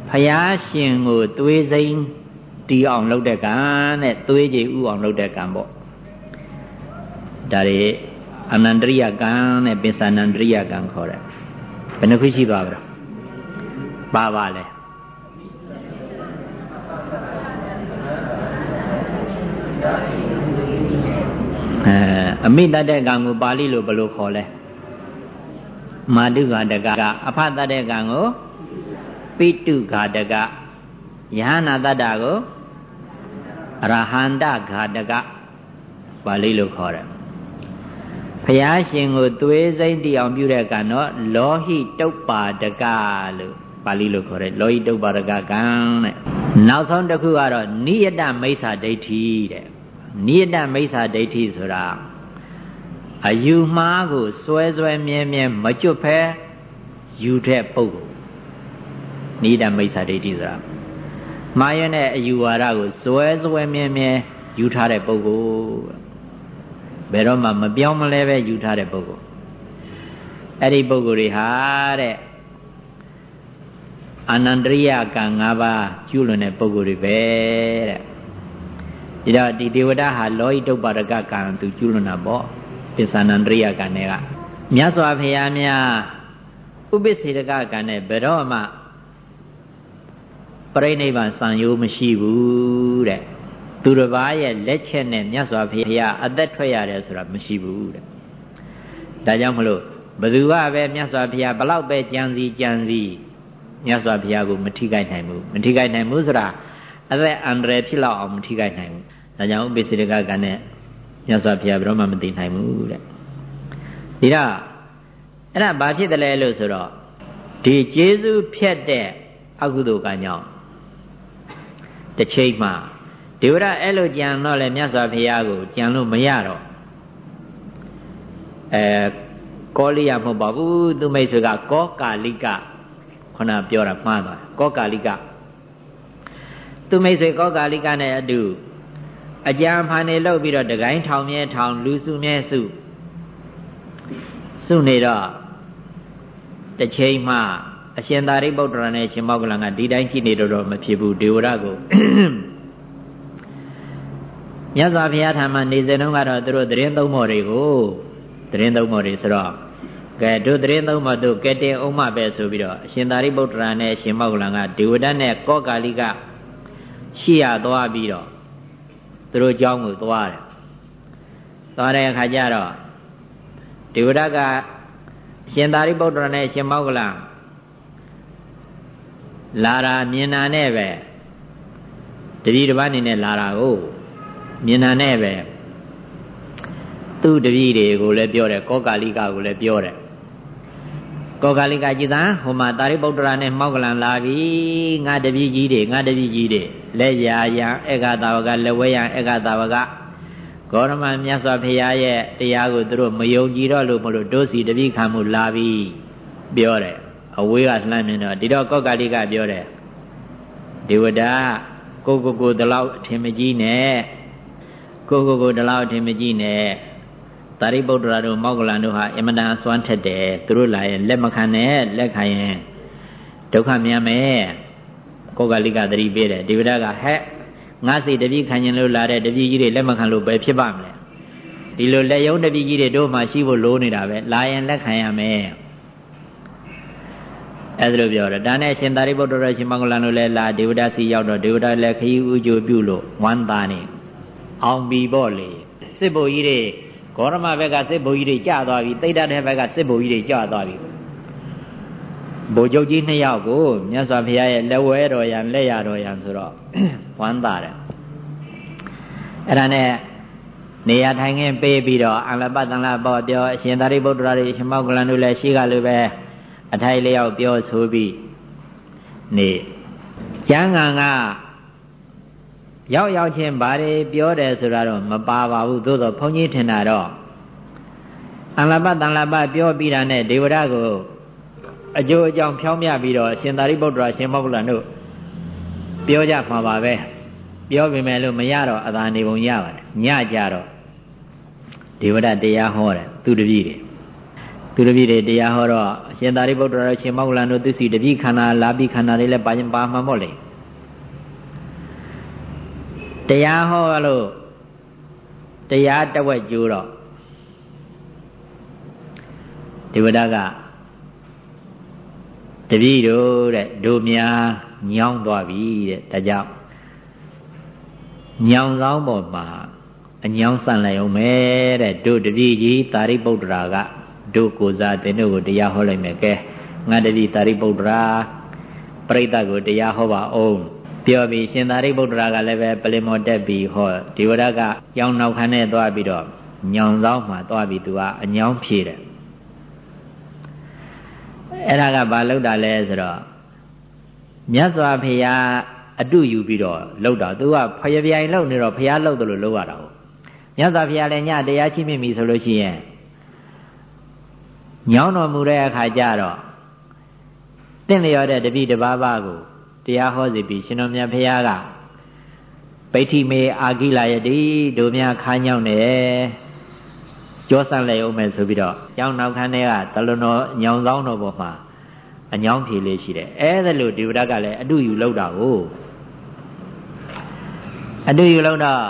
Speaker 1: ဖယားရှင်ကိုသွေးစိမ်းတီးအောင်လုပ်တဲ့ကံနဲ့သွေးကြည်ဥအောင်လုပ်တဲ့ကံပေါ့ဒါတွေ အနန္တရိယကံနဲ့ပင်စနန္တရိယကံခေါ်တယ်ဘယ်နှခုရှိသွားကြပါပါလဲအဲအမိတတ်တဲ့ကံကိုပါဠိလိုဘယ်လိုခေါ်လဲမာတုဃာတကအဖတတ်တဲ့ကံကိုပိတုဃာတကယဟနာတတ္တကိုအရဟန္တဃာတကပါဠိလိုခေါ်တယ် ဘုရားရှင်ကိုသွေးစိမ့်တိအောင်ပြုတဲ့ကံတော့လောဟိတုပ္ပါဒကလို့ပါဠိလိုခေါ်တယ်လောဟိတုပ္ပါဒကကံတဲ့နောက်ဆုံးတစ်ခုကတော့နိယတမိစ္ဆာဒိဋ္ဌိတဲ့နိယတမိစ္ဆာဒိဋ္ဌိဆိုတာအယူမှားကိုစွဲစွဲမြဲမြဲမကျွတ်ဖဲယူတဲ့ပုဂ္ဂိုလ်နိဒမိစ္ဆာဒိဋ္ဌိဆိုတာမှားရတဲ့အယူဝါဒကိုစွဲစွဲမြဲမြဲယူထားတဲ့ပုဂ္ဂိုလ် ဘယ်တော့မှမပြောင်းမလဲပဲယူထားတဲ့ပုဂ္ဂိုလ်အဲ့ဒီပုဂ္ဂိုလ်တွေဟာတဲ့အာနန္တရိယကံ၅ပါးကျူးလွန်တဲ့ပုဂ္ဂိုလ်တွေပဲတဲ့ဒါတော့ဒီဒေဝတာဟာလောဟိတုပ္ပါဒကကံသူကျူးလွန်တာပေါ့ပစ္ဆာနန္တရိယကံတွေကမြတ်စွာဘုရားများဥပ္ပစေတကကံနဲ့ဘယ်တော့မှပြိဋိဘံစံရိုးမရှိဘူးတဲ့ သူတစ်ပါးရဲ့လက်ချက်နဲ့မြတ်စွာဘုရားအသက်ထွက်ရတယ်ဆိုတာမရှိဘူးတဲ့ဒါကြောင့်မလို့ဘသူကပဲမြတ်စွာဘုရားဘလောက်ပဲကြံစီကြံစီမြတ်စွာဘုရားကိုမထိခိုက်နိုင်ဘူးမထိခိုက်နိုင်ဘူးဆိုတာအသက်အန္တရာယ်ဖြစ်လောက်အောင်မထိခိုက်နိုင်ဘူးဒါကြောင့်ဥပ္ပစေတကကနဲ့မြတ်စွာဘုရားဘယ်တော့မှမသိနိုင်ဘူးတဲ့ဒီတော့အဲ့ဒါဘာဖြစ်တယ်လဲလို့ဆိုတော့ဒီကျေးဇူးဖြတ်တဲ့အကုသိုလ်ကကြောင့်တစ်ချိန်မှ ဒေဝရအဲ့လိုကြံတော့လေမြတ်စွာဘုရားကိုကြံလို့မရတော့အဲကောလိယမဟုတ်ပါဘူးသူမိတ်ဆွေကကောကာလိကခုနပြောတာမှားသွားကောကာလိကသူမိတ်ဆွေကောကာလိကနဲ့အတူအကြံဖန်နေလောက်ပြီးတော့တကိုင်းထောင်မြဲထောင်လူစုမြဲစုစုနေတော့တစ်ချိန်မှအရှင်သာရိပုတ္တရာနဲ့ရှင်မောကလန်ကဒီတိုင်းရှိနေတော့မဖြစ်ဘူးဒေဝရကို မြတ်စွာဘုရားထာမနေစဉ်တုန်းကတော့သူတို့သတင်းသုံးမော်တွေကိုသတင်းသုံးမော်တွေဆိုတော့ကဲတို့သတင်းသုံးမော်တို့ကဲတင်အောင်မပဲဆိုပြီးတော့အရှင်သာရိပုတ္တရာနဲ့ရှင်မောကလန်ကဒေဝဒတ်နဲ့ကောကာလိကရှိရသွားပြီးတော့သူတို့เจ้าကိုသွားတယ်သွားတဲ့အခါကျတော့ဒေဝဒတ်ကရှင်သာရိပုတ္တရာနဲ့ရှင်မောကလန်လာတာမြင်တာနဲ့ပဲတတိတစ်ပါးအနေနဲ့လာတာကို မြင်တာနဲ့ပဲသူ့တပည့်တွေကိုလည်းပြောတယ်ကောကာလိကကိုလည်းပြောတယ်ကောကာလိကကြည်သာဟိုမှာတာရိပုတ္တရာနဲ့မောက်ကလန်လာပြီငါတပည့်ကြီးတွေငါတပည့်ကြီးတွေလက်ရာယံဧကတာဝကလက်ဝဲယံဧကတာဝကဂေါရမမြတ်စွာဘုရားရဲ့တရားကိုသူတို့မယုံကြည်တော့လို့မလို့တို့စီတပည့်ခံမှုလာပြီပြောတယ်အဝေးကလှမ်းမြင်တော့ဒီတော့ကောကာလိကပြောတယ်ဒေဝတာကိုကိုကိုဒီလောက်အထင်မကြီးနဲ့ ကိုကိုကိုဒီလောက်အထင်မကြီးနဲ့သာရိပုတ္တရာတို့မောက္ကလန်တို့ဟာအင်မတန်အစွမ်းထက်တယ်သူတို့လာရင်လက်မခံနဲ့လက်ခံရင်ဒုက္ခမြန်မယ်ကောကလိကသတိပေးတယ်ဒီဝဒကဟဲ့ငါစိတ်တပည့်ခံရင်လို့လာတဲ့တပည့်ကြီးတွေလက်မခံလို့ပဲဖြစ်ပါမလဲဒီလိုလက်ယုံတပည့်ကြီးတွေတို့မှရှိဖို့လိုနေတာပဲလာရင်လက်ခံရမယ်အဲ့ဒါလိုပြောတယ်ဒါနဲ့ရှင်သာရိပုတ္တရာရှင်မင်္ဂလန်တို့လည်းလာဒေဝဒစီရောက်တော့ဒေဝဒလည်းခရီးဥကြိုပြုလို့ဝမ်းသာနေ အောင်ပြီပေါ့လေစစ်ဘုတ်ကြီးတွေဂေါရမဘက်ကစစ်ဘုတ်ကြီးတွေကြာသွားပြီတိတ်တတဲ့ဘက်ကစစ်ဘုတ်ကြီးတွေကြာသွားပြီဘိုလ်ချုပ်ကြီးနှစ်ယောက်ကိုမြတ်စွာဘုရားရဲ့လက်ဝဲတော်ရန်လက်ရတော်ရန်ဆိုတော့ဝမ်းသာတယ်အဲ့ဒါနဲ့နေရာထိုင်ခင်းပေးပြီးတော့အလပတန်လပေါ်ပြောအရှင်သာရိပုတ္တရာရှင်မောကလန်တို့လည်းရှိကလိုပဲအထိုက်လျောက်ပြောဆိုပြီးနေကျမ်းဂန်က ရောက်ရောက်ချင်းဘာတွေပြောတယ်ဆိုတာတော့မပါပါဘူးသို့တော့ဘုန်းကြီးထင်တာတော့အလပတန်လပပြောပြီးတာနဲ့ဒေဝရကိုအကျိုးအကြောင်းဖြောင်းမြပြီးတော့ရှင်သာရိပုတ္တရာရှင်မောဂလန်တို့ပြောကြမှာပါပဲပြောပေမဲ့လို့မရတော့အသာနေပုံရပါတယ်ညကြတော့ဒေဝရတရားဟောတယ်သူတပည့်တွေသူတပည့်တွေတရားဟောတော့ရှင်သာရိပုတ္တရာရှင်မောဂလန်တို့သူစီတပည့်ခန္ဓာလာပြီးခန္ဓာတွေလည်းပါရင်ပါမှမို့လေ တရားဟောလို့တရားတဝက်ကျိုးတော့ဒီဝဒကတပည့်တို့တဲ့တို့များညောင်းသွားပြီတဲ့ဒါကြောင့်ညောင်ဆောင်ပေါ်မှာအညောင်းဆန့်လိုက်အောင်မယ်တဲ့တို့တပည့်ကြီးသာရိပုတ္တရာကတို့ကိုစားတင်တို့ကိုတရားဟောလိုက်မယ်ကဲငါတပည့်သာရိပုတ္တရာပြိဿကိုတရားဟောပါအောင် ပြောပြီးရှင်သာရိပုတ္တရာကလည်းပဲပလင်မောတက်ပြီးဟောဒီဝရကကြောင်းနောက်ခန်းနဲ့သွားပြီးတော့ညောင်ဆောင်မှာသွားပြီးသူကအညောင်းဖြေတယ်အဲ့ဒါကဘာလောက်တာလဲဆိုတော့မြတ်စွာဘုရားအတုယူပြီးတော့လောက်တာသူကဖယပြိုင်လောက်နေတော့ဘုရားလောက်တယ်လို့လောက်ရတာကိုမြတ်စွာဘုရားလည်းညတရားချိမြင့်ပြီဆိုလို့ရှိရင်ညောင်းတော်မူတဲ့အခါကျတော့တင့်လျော်တဲ့တပိတပါးပါးကို တရားဟောစီပြီးရှင်တော်မြတ်ဖရာကပိဋိမေအာကိလာယတိတို့များခါညောင်းနေကြောဆန့်လိုက်အောင်မယ်ဆိုပြီးတော့ကျောင်းနောက်ခန်းထဲကတလွန်တော်ညောင်ဆောင်တော်ပေါ်မှာအညောင်းဖြေလေးရှိတယ်အဲဒါလို့ဒီဝရကလည်းအတုယူလောက်တာကိုအတုယူလောက်တော့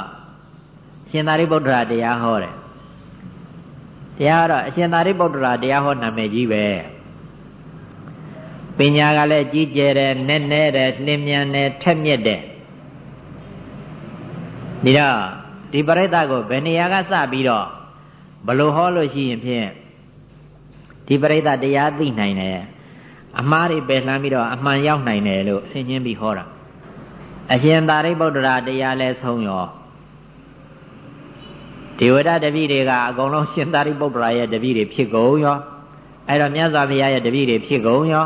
Speaker 1: ရှင်သာရိပုတ္တရာတရားဟောတယ်တရားတော့အရှင်သာရိပုတ္တရာတရားဟောနာမည်ကြီးပဲ ပညာကလည်းကြီးကျယ်တယ်နက်နဲတယ်နှင်းမြန်တယ်ထက်မြက်တယ်ဒီတော့ဒီပရိသတ်ကိုဘယ်နေရာကစပြီးတော့ဘလို့ဟောလို့ရှိရင်ဖြင့်ဒီပရိသတ်တရားသိနိုင်တယ်အမှားတွေပယ်လှမ်းပြီးတော့အမှန်ရောက်နိုင်တယ်လို့ဆင်ခြင်ပြီးဟောတာအရှင်သာရိပုတ္တရာတရားလဲဆုံးရောဒေဝဒတပည့်တွေကအကုန်လုံးရှင်သာရိပုတ္တရာရဲ့တပည့်တွေဖြစ်ကုန်ရောအဲ့တော့မြတ်စွာဘုရားရဲ့တပည့်တွေဖြစ်ကုန်ရော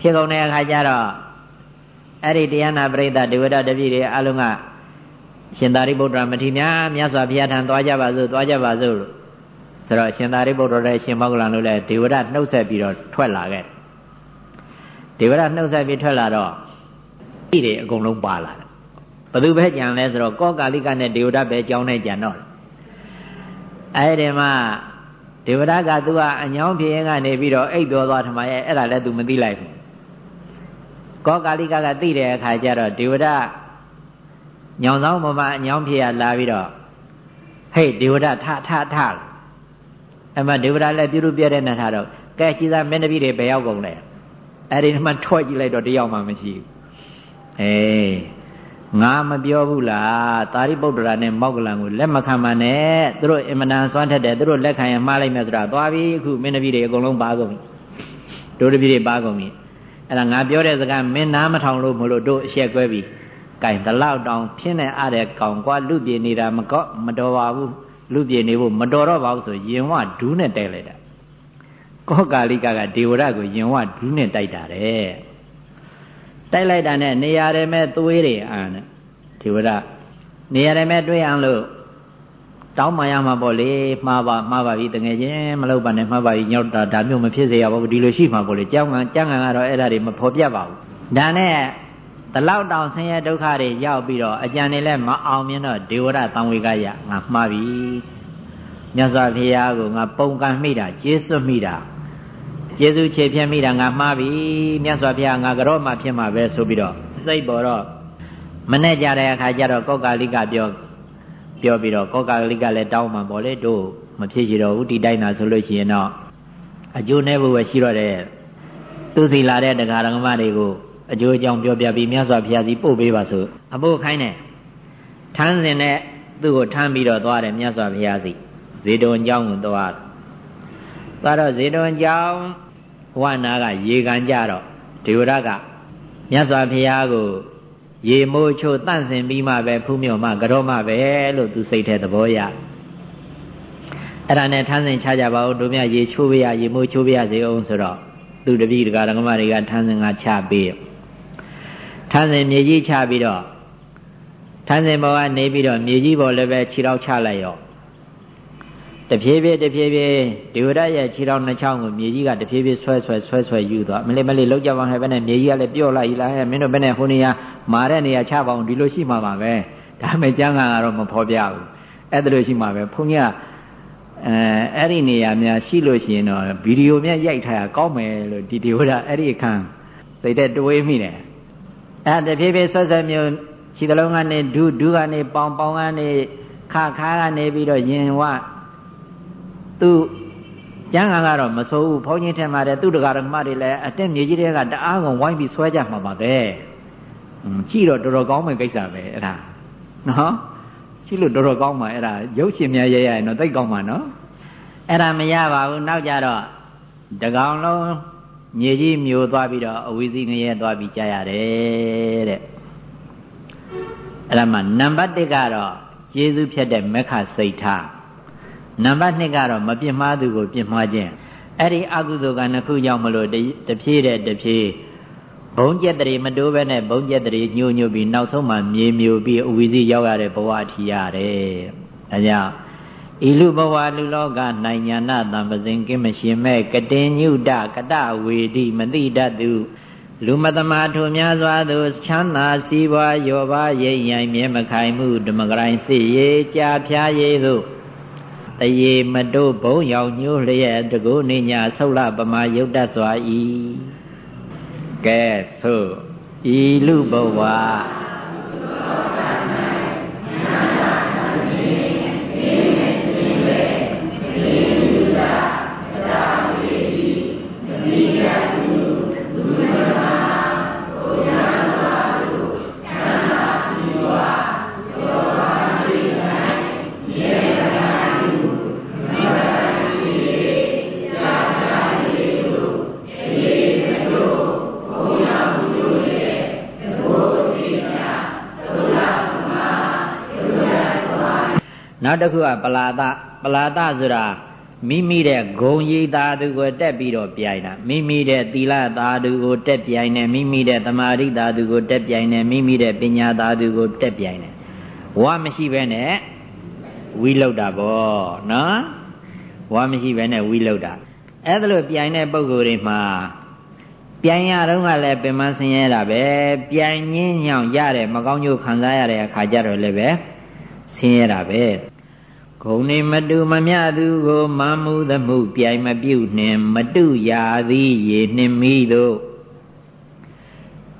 Speaker 1: ဖြစ်ကုန်တဲ့အခါကျတော့အဲ့ဒီတရားနာပရိသတ်ဒေဝဒတပည့်တွေအလုံးကရှင်သာရိပုတ္တရာမထေရမြတ်စွာဘုရားထံသွားကြပါစို့သွားကြပါစို့လို့ဆိုတော့ရှင်သာရိပုတ္တရာနဲ့ရှင်မောဂလန်တို့လည်းဒေဝရနှုတ်ဆက်ပြီးတော့ထွက်လာခဲ့ဒေဝရနှုတ်ဆက်ပြီးထွက်လာတော့ဤတွေအကုန်လုံးပါလာတယ်ဘသူပဲကြံလဲဆိုတော့ကောကာလိကနဲ့ဒေဝရပဲကြောင်းနေကြံတော့အဲ့ဒီမှာဒေဝရကသူကအညောင်းဖြစ်ရင်ကနေပြီးတော့အိတ်တော်သွားထမရဲ့အဲ့ဒါလည်းသူမသိလိုက်ဘူး ကောကာလိကကသိတဲ့အခါကျတော့ဒေဝရညောင်ဆောင်မမအညောင်းဖြစ်ရလာပြီးတော့ဟေ့ဒေဝရထထထအမဒေဝရလည်းပြုလို့ပြတဲ့နဲ့ထားတော့ကဲကြည်သာမင်းတပည့်တွေဘယ်ရောက်ကုန်လဲအဲ့ဒီမှထွက်ကြည့်လိုက်တော့တယောက်မှမရှိဘူးအေးငါမပြောဘူးလားသာရိပုတ္တရာနဲ့မောက္ကလံကိုလက်မခံပါနဲ့သူတို့အင်မတန်စွမ်းထက်တယ်သူတို့လက်ခံရင်မှားလိုက်မယ်ဆိုတာသွားပြီအခုမင်းတပည့်တွေအကုန်လုံးပါကုန်ပြီတို့တပည့်တွေပါကုန်ပြီ အဲ့ဒါငါပြောတဲ့စကားမင်းနားမထောင်လို့မလို့တို့အရှက်ကွဲပြီကင်တလောက်တောင်ဖြစ်နေအတဲ့ကောင်ကွာလူပြေနေတာမကော့မတော်ပါဘူးလူပြေနေဖို့မတော်တော့ပါဘူးဆိုရင်ဝဒူးနဲ့တိုက်လိုက်တာကောကာလိကကဒေဝရကိုရင်ဝဒူးနဲ့တိုက်တာတဲ့တိုက်လိုက်တာနဲ့နေရာရမဲ့သွေးတွေအာနဲ့ဒေဝရနေရာရမဲ့တွေးအောင်လို့ တောင်းမှရမှာပေါ့လေမှားပါမှားပါပြီတကယ်ချင်းမလုပ်ပါနဲ့မှားပါပြီညောက်တာဒါမျိုးမဖြစ်စေရပါဘူးဒီလိုရှိမှာပေါ့လေကြောင်းကကျန်းကန်ကတော့အဲ့ဒါတွေမဖော်ပြပါဘူးဒါနဲ့တလောက်တောင်ဆင်းရဲဒုက္ခတွေရောက်ပြီးတော့အကြံနေလဲမအောင်မြင်တော့ဒေဝရသံဝေကရငါမှားပြီမြတ်စွာဘုရားကိုငါပုံကံမိတာကျေးဇူးမိတာကျေးဇူးချေဖြတ်မိတာငါမှားပြီမြတ်စွာဘုရားငါကြော့မှဖြစ်မှာပဲဆိုပြီးတော့စိတ်ပေါ်တော့မနဲ့ကြတဲ့အခါကျတော့ကောကာလိကပြော ပြောပြီးတော့ကောကာလိကလည်းတောင်းမှပေါ့လေတို့မဖြစ်ရတော့ဘူးဒီတိုင်းသာဆိုလို့ရှိရင်တော့အကျိုးနဲ့ဘဝရှိတော့တဲ့သူစီလာတဲ့တရားဓမ္မတွေကိုအကျိုးအကြောင်းပြောပြပြီးမြတ်စွာဘုရားစီပို့ပေးပါဆိုအဖို့ခိုင်းတယ်ထမ်းစဉ်နဲ့သူ့ကိုထမ်းပြီးတော့သွားတယ်မြတ်စွာဘုရားစီဇေတုံကျောင်းကိုသွားတယ်သွားတော့ဇေတုံကျောင်းဝနာက ရေကန်ကြတော့ဒေဝရကမြတ်စွာဘုရားကို ရေမိုးချို့တန့်စင်ပြီးမှပဲဖူးမြော်မှကြောမှပဲလို့သူစိတ်ထဲသဘောရအဲ့ဒါနဲ့ထမ်းစင်ချကြပါဦးတို့မြရေချိုးပေးရရေမိုးချိုးပေးရစေအောင်ဆိုတော့သူတပည့်တကာဓမ္မတွေကထမ်းစင်ကချပေးထန်းစင်မြေကြီးချပြီးတော့ထန်းစင်ဘောကနေပြီးတော့မြေကြီးပေါ်လည်းပဲခြေထောက်ချလိုက်ရော တဖြည်းဖြည်းတဖြည်းဖြည်းဒေဝရရဲ့ခြေထောက်နှစ်ချောင်းကိုမြေကြီးကတဖြည်းဖြည်းဆွဲဆွဲဆွဲဆွဲယူသွားမလေးမလေးလောက်ကြပါဟဲ့ဘယ်နဲ့မြေကြီးကလည်းပြော့လိုက်လားဟဲ့မင်းတို့ဘယ်နဲ့ဟိုနေရာမာတဲ့နေရာချပါအောင်ဒီလိုရှိမှာပါပဲဒါမဲ့ကျမ်းဂန်ကတော့မဖော်ပြဘူးအဲ့ဒါလိုရှိမှာပဲဘုန်းကြီးကအဲအဲ့ဒီနေရာများရှိလို့ရှိရင်တော့ဗီဒီယိုများရိုက်ထားရကောင်းမယ်လို့ဒီဒေဝရအဲ့ဒီအခန်းစိတ်တဲ့တွေးမိတယ်အဲတဖြည်းဖြည်းဆွတ်ဆွတ်မျိုးခြေတလုံးကနေဒုဒုကနေပေါင်ပေါင်ကနေခခါကနေပြီးတော့ယင်ဝ သူကျမ်းဂန်ကတော့မဆိုးဘူးဘုန်းကြီးထင်ပါတယ်သူတကာဓမ္မတွေလည်းအတက်မြေကြီးတွေကတအားကုန်ဝိုင်းပြီးဆွဲကြမှာပါပဲကြည့်တော့တော်တော်ကောင်းမယ်ကိစ္စပဲအဲ့ဒါနော်ကြည့်လို့တော်တော်ကောင်းပါအဲ့ဒါရုပ်ရှင်များရရရင်တော့သိကောင်းပါနော်အဲ့ဒါမရပါဘူးနောက်ကြတော့တကောင်လုံးမြေကြီးမျိုးသွားပြီးတော့အဝီစီငရဲသွားပြီးကြားရတယ်တဲ့အဲ့ဒါမှနံပါတ်1ကတော့ယေရှုဖြစ်တဲ့မက္ခစိတ်ထား နံပါတ်2ကတော့မပြစ်မှားသူကိုပြစ်မှားခြင်းအဲ့ဒီအကုသိုလ်ကနှစ်ခုကြောင့်မလို့တဖြည်းတဲ့တဖြည်းဘုံကျက်တရေမတိုးပဲနဲ့ဘုံကျက်တရေညှို့ညှို့ပြီးနောက်ဆုံးမှမြေမျိုးပြီးအဝီစီရောက်ရတဲ့ဘဝအထီရတယ်အဲကြောင့်ဤလူဘဝလူလောက၌ညာနာတံပစဉ်ကင်းမရှင်မဲ့ကတင်ညုတကတဝေတိမတိတတ်သူလူမတမာထုများစွာသို့ချမ်းသာစီးပွားရောပါရိပ်ရိုင်မြဲမခိုင်မှုဓမ္မဂရိုင်းစစ်ရေးကြာဖျားရေးသို့ တရေမတို့ဘုံရောင်ညိုးလျက်တကုနေညာဆုလပမာယုတ်တစွာဤကဲဆိုဤလူဘဝ နောက်တစ်ခုကပလာဒပလာဒဆိုတာမိမိတဲ့ဂုံရည်သားသူကိုတက်ပြီးတော့ပြိုင်တာမိမိတဲ့သီလသားသူကိုတက်ပြိုင်တယ်မိမိတဲ့သမာဓိသားသူကိုတက်ပြိုင်တယ်မိမိတဲ့ပညာသားသူကိုတက်ပြိုင်တယ်ဝါမရှိဘဲနဲ့ဝီလောက်တာပေါ့နော်ဝါမရှိဘဲနဲ့ဝီလောက်တာအဲ့ဒါလို့ပြိုင်တဲ့ပုံကိုယ်တွေမှာပြိုင်ရတော့ကလည်းပင်မဆင်းရဲတာပဲပြိုင်ရင်းညောင်ရတယ်မကောင်းကျိုးခံစားရတဲ့အခါကျတော့လည်းပဲဆင်းရဲတာပဲ ဂုံနေမတူမမြသူကိုမမှုသမှုပြိုင်မပြုတ်နှင်မတုရာသည်ရေနှင်မိတို့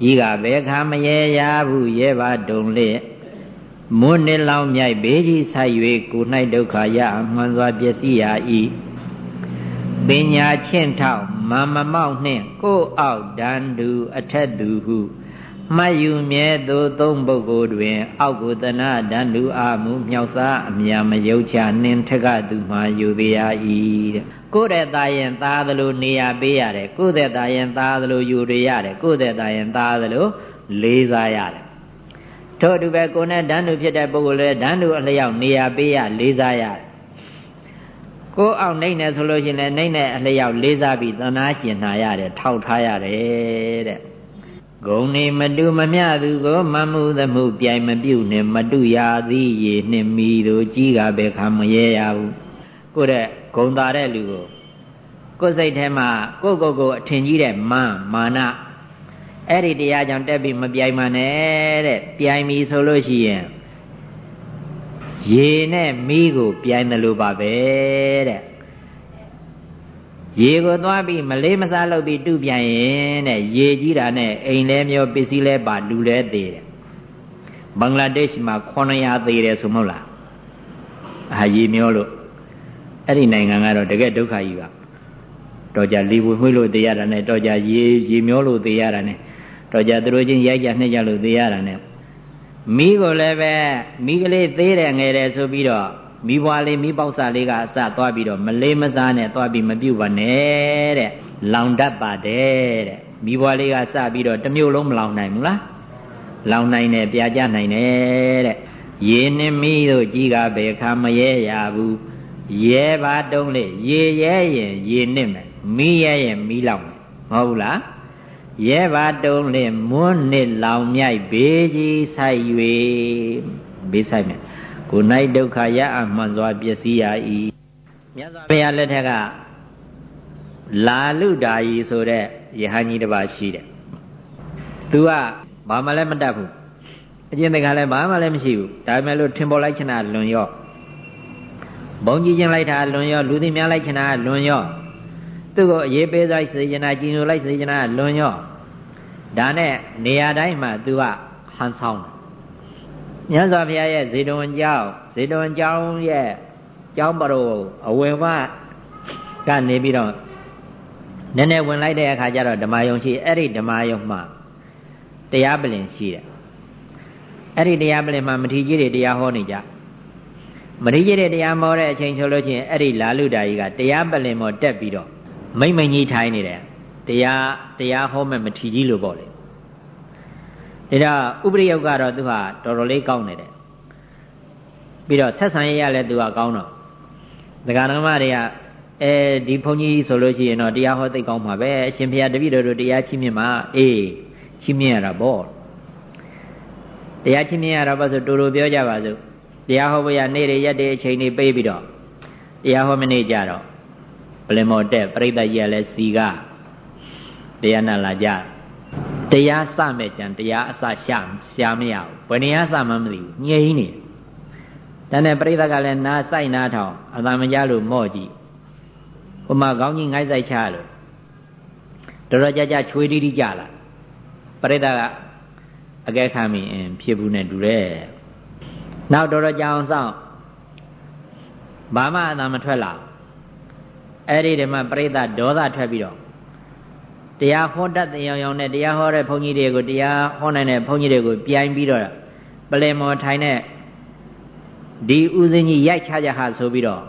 Speaker 1: ကြီးကဘယ်ခါမရေရဘူးရဲပါတုံလက်မွန်းနေလောင်မြိုက်ဘေးကြီးဆိုင်၍ကို၌ဒုက္ခရမှန်စွာပျက်စီးရာဤပညာချင်းထောက်မမမောက်နှင့်ကိုအောက်ဒန္တုအထက်သူဟု မှတ်ယူမြဲသို့သုံးပုဂ္ဂိုလ်တွင် အောက်ကိုတနာဒန္တုအာမှုမြောက်စားအမြမယုတ်ချနှင်းထက်ကသူမှယူသေးရ၏တဲ့ကိုယ့်တဲ့ตาရင်သားသလိုနေရပေးရတယ်ကိုယ့်တဲ့ตาရင်သားသလိုယူရရတယ်ကိုယ့်တဲ့ตาရင်သားသလိုလေးစားရတယ်ထို့အတူပဲကိုယ်နဲ့ဓာတ်တူဖြစ်တဲ့ပုဂ္ဂိုလ်လည်းဓာတ်တူအလျောက်နေရပေးရလေးစားရတယ်ကိုယ်အောင်နှိမ့်နေဆိုလို့ရှိရင်လည်းနှိမ့်တဲ့အလျောက်လေးစားပြီးသနာကျင်နာရတယ်ထောက်ထားရတယ်တဲ့ ဂုံနေမတူမမျှသူကိုမမှုသမှုပြိုင်မပြုတ်နဲ့မတူရသည်ရေနှင့်မိတို့ကြီးကပဲခံမရဲရဘူးကိုတဲ့ဂုံတာတဲ့လူကိုကိုယ်စိတ်ထဲမှာကိုယ့်ကိုယ်ကိုအထင်ကြီးတဲ့မာမာနအဲ့ဒီတရားကြောင့်တက်ပြီးမပြိုင်မှနဲ့တဲ့ပြိုင်ပြီဆိုလို့ရှိရင်ရေနဲ့မီးကိုပြိုင်တယ်လို့ပါပဲတဲ့ ရေကိုသွားပြီးမလေးမစားလုပ်ပြီးတူပြန်ရင်တဲ့ရေကြီးတာနဲ့အိမ်လဲမျိုးပစ္စည်းလဲပါလူလဲသေးတယ်ဘင်္ဂလားဒေ့ရှ်မှာ900သေးတယ်ဆိုမဟုတ်လားအာရေမျိုးလို့အဲ့ဒီနိုင်ငံကတော့တကယ်ဒုက္ခကြီးပါတော့ကြလေဝင်ဝှေ့လို့သေးရတာနဲ့တော့ကြရေရေမျိုးလို့သေးရတာနဲ့တော့ကြသူတို့ချင်းရိုက်ကြနှိမ့်ကြလို့သေးရတာနဲ့မိကိုလည်းပဲမိကလေးသေးတယ်ငယ်တယ်ဆိုပြီးတော့ မိဘွားလေးမိပေါက်စာလေးကအစသွားပြီးတော့မလေးမစားနဲ့သွားပြီးမပြုတ်ပါနဲ့တဲ့လောင်တတ်ပါတယ်တဲ့မိဘွားလေးကစပြီးတော့တစ်မျိုးလုံးမလောင်နိုင်ဘူးလားလောင်နိုင်တယ်ပြာကြနိုင်တယ်တဲ့ရေနှင်းမိတို့ကြီးကဘယ်ခါမရဲရဘူးရဲပါတုံးလေရေရဲရင်ရေနစ်မယ်မိရဲရင်မိလောင်မယ်မဟုတ်လားရဲပါတုံးလေမွန်းနစ်လောင်မြိုက်ဘေးကြီးဆိုင်၍ဘေးဆိုင်မယ် ကို၌ဒုက္ခရအမှန်စွာပျက်စီးရ၏မြတ်စွာဘုရားလက်ထက်ကလာလုဒာယီဆိုတဲ့ယဟန်ကြီးတစ်ပါးရှိတယ်သူကဘာမှလည်းမတတ်ဘူးအကျင့်တကလည်းဘာမှလည်းမရှိဘူးဒါပေမဲ့လို့ထင်ပေါ်လိုက်ချင်တာလွန်ရော့ဘုံကြီးချင်းလိုက်တာလွန်ရော့လူသိများလိုက်ချင်တာလွန်ရော့သူ့ကိုအရေးပေးဆိုင်စေချင်တာကြည်ညိုလိုက်စေချင်တာလွန်ရော့ဒါနဲ့နေရာတိုင်းမှာသူကဟန်ဆောင်တယ် မြတ်စွာဘုရားရဲ့ဇေတဝန်ကျောင်းဇေတဝန်ကျောင်းရဲ့ကျောင်းပရောအဝင်ဝကနေပြီးတော့နည်းနည်းဝင်လိုက်တဲ့အခါကျတော့ဓမ္မယုံရှိအဲ့ဒီဓမ္မယုံမှာတရားပလင်ရှိတယ်အဲ့ဒီတရားပလင်မှာမထီကြီးတွေတရားဟောနေကြမထီကြီးတွေတရားဟောတဲ့အချိန်ဆိုလို့ချင်းအဲ့ဒီလာလူတာကြီးကတရားပလင်ပေါ်တက်ပြီးတော့မိမ့်မိန်ကြီးထိုင်နေတယ်တရားတရားဟောမဲ့မထီကြီးလို့ပေါ့လေ ဒါတော့ဥပရိယုတ်ကတော့သူဟာတော်တော်လေးကောင်းနေတယ်ပြီးတော့ဆက်ဆံရရလဲသူကကောင်းတော့ဒကာဓမ္မတွေကအဲဒီဘုန်းကြီးဆိုလို့ရှိရင်တော့တရားဟောသိကောင်းမှာပဲအရှင်ဘုရားတပည့်တော်တို့တရားချင်းမြင်မှာအေးချင်းမြင်ရတာပေါ့တရားချင်းမြင်ရတာပေါ့ဆိုတူတူပြောကြပါစို့တရားဟောဖို့ရနေ့တွေရက်တွေအချိန်တွေပေးပြီးတော့တရားဟောမနေကြတော့ဗလင်မော်တက်ပြိဿကြီးကလည်းစီကတရားနာလာကြတ ရားစမဲ့ကြံတရားအစရှာရှာမရဘူးဘယ်နေရာစမှမသိဘူးငြိမ်းနေဒါနဲ့ပြိဿကလည်းနားစိုက်နားထောင်အသာမကြလို့မော့ကြည့်ဟိုမှာခေါင်းကြီးငိုက်ဆိုင်ချလို့တော်တော်ကြကြချွေးတီးတီးကြလာပြိဿကအကဲခံမိရင်ဖြစ်ဘူးနဲ့တူတယ်နောက်တော်တော်ကြာအောင်စောင့်ဘာမှအသာမထွက်လာအဲ့ဒီတည်းမှာပြိဿဒေါသထွက်ပြီးတော့ တရားဟောတတ်တဲ့ရောင်ရောင်နဲ့တရားဟောတဲ့ဘုန်းကြီးတွေကိုတရားဟောနိုင်တဲ့ဘုန်းကြီးတွေကိုပြိုင်ပြီးတော့ပလင်မော်ထိုင်တဲ့ဒီဥစဉ်ကြီးရိုက်ချကြဟာဆိုပြီးတော့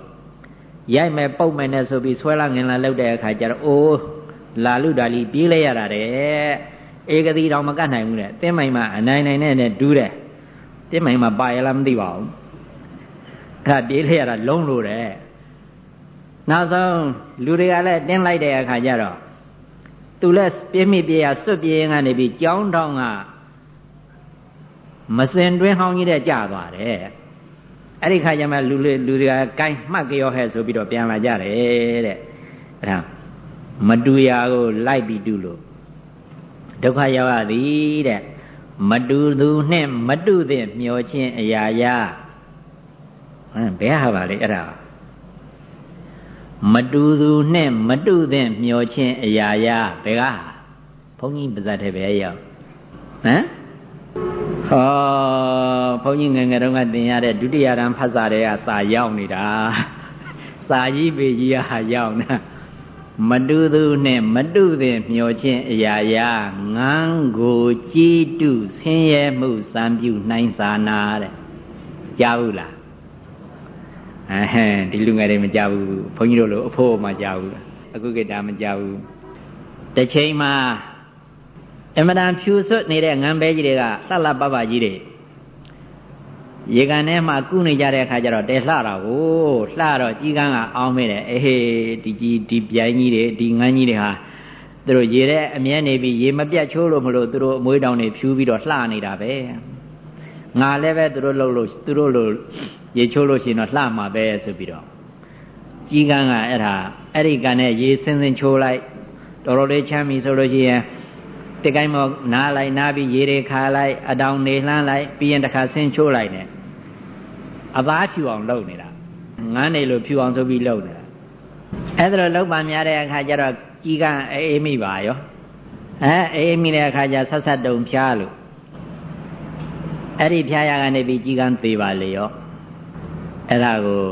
Speaker 1: ရိုက်မယ်ပုတ်မယ်နဲ့ဆိုပြီးဆွဲလာငင်လာလောက်တဲ့အခါကျတော့အိုးလာလူဒါလီပြေးလိုက်ရတာတဲ့ဧကတိတော်မကတ်နိုင်ဘူးတဲ့တင်းမိုင်မှာအနိုင်နိုင်နဲ့နဲ့ဒူးတယ်တင်းမိုင်မှာပါရလားမသိပါဘူးအဲ့ဒါပြေးလိုက်ရတာလုံးလို့တဲ့နောက်ဆုံးလူတွေကလည်းတင်းလိုက်တဲ့အခါကျတော့ သူလည်းပြင်းမိပြေးရစွတ်ပြေးရင်ကနေပြီးကြောင်းတောင်းကမစင်တွင်းဟောင်းကြီးတဲ့ကြသွားတယ်အဲ့ဒီခါကျမှလူလူတွေကကိုင်းမှတ်ကြောဟဲ့ဆိုပြီးတော့ပြန်လာကြတယ်တဲ့အဲ့ဒါမတူရာကိုလိုက်ပြီးတူလို့ဒုက္ခရောက်ရသည်တဲ့မတူသူနှင့်မတူသည့်မျောခြင်းအရာရာဟမ်ဘယ်ဟာပါလဲအဲ့ဒါ မတူသူနဲ့မတူတဲ့မျောချင်းအရာရာဘယ်ကဘုန်းကြီးပါဇတ်ထဲပဲရောက်ဟမ်ဟောဘုန်းကြီးငယ်ငယ်တုန်းကသင်ရတဲ့ဒုတိယရန်ဖတ်စာတွေကစာရောက်နေတာစာကြီးပေကြီးဟာရောက်နေတာမတူသူနဲ့မတူတဲ့မျောချင်းအရာရာငန်းကိုကြည်တုဆင်းရဲမှုစံပြုနိုင်စာနာတဲ့ကြားဘူးလားအ ဟမ်းဒီလူငယ်တွေမကြဘူးဘုန်းကြီးတို့လိုအဖို့မှကြဘူးအခုကိတာမကြဘူးတစ်ချိန်မှာအမတန်ဖြူဆွတ်နေတဲ့ငံပဲကြီးတွေကလှလှပပကြီးတွေရေကန်ထဲမှာကုနေကြတဲ့အခါကျတော့တဲလှတာကိုလှတော့ကြီးကန်းကအောင်းမိတယ်အေးဒီကြီးဒီပြိုင်ကြီးတွေဒီငန်းကြီးတွေဟာသူတို့ရေထဲအမြဲနေပြီးရေမပြတ်ချိုးလို့မလို့သူတို့အမွေးတောင်တွေဖြူပြီးတော့လှနေတာပဲငါလည်းပဲသူတို့လှုပ်လို့သူတို့လို ရေချိုးလို့ရှိရင်တော့လှမှာပဲဆိုပြီးတော့ကြီးကန်းကအဲ့ဒါအဲ့ဒီကန်နဲ့ရေစင်းစင်းချိုးလိုက်တော်တော်လေးချမ်းပြီဆိုလို့ရှိရင်တကိုင်းမောနားလိုက်နားပြီးရေတွေခါလိုက်အတောင်နေလှမ်းလိုက်ပြီးရင်တစ်ခါဆင်းချိုးလိုက်နေအသားဖြူအောင်လုပ်နေတာငန်းနေလို့ဖြူအောင်ဆိုပြီးလုပ်နေတာအဲ့ဒါတော့လောက်ပါများတဲ့အခါကျတော့ကြီးကန်းအေးမိပါရောအဲအေးမိတဲ့အခါကျဆက်ဆက်တုံဖျားလို့အဲ့ဒီဖျားရကနေပြီးကြီးကန်းသေးပါလေရော အဲ့ဒါကို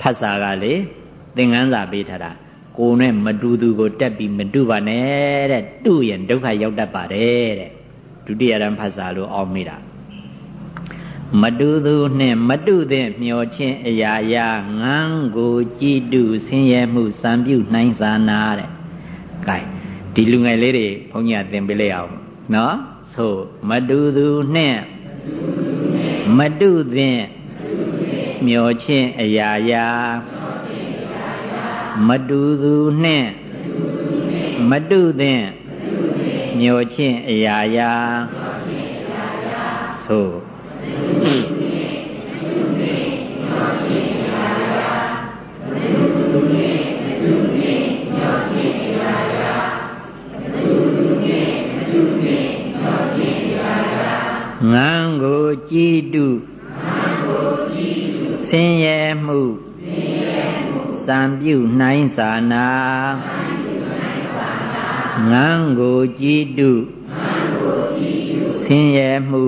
Speaker 1: ဖတ်စာကလေသင်္ကန်းစာပေးထားတာကိုနဲ့မတူသူကိုတက်ပြီးမတူပါနဲ့တဲ့တူရင်ဒုက္ခရောက်တတ်ပါတယ်တဲ့ဒုတိယရန်ဖတ်စာလို့အောင်းမိတာမတူသူနှင့်မတူတဲ့မျောချင်းအရာရာငန်းကိုကြည်တုဆင်းရဲမှုစံပြုနိုင်စာနာတဲ့။ gain ဒီလူငယ်လေးတွေဘုန်းကြီးကသင်ပေးလိုက်အောင်နော်ဆိုမတူသူနှင့်မတူသင့် မျောချင်းအရာရာမတူသူနှင့်မတူသင့်မျောချင်းအရာရာဆိုငန်းကိုကြည်တု ဆင်းရဲမှုစံပြုနိုင်စာနာငန်းကိုကြည်တုဆင်းရဲမှု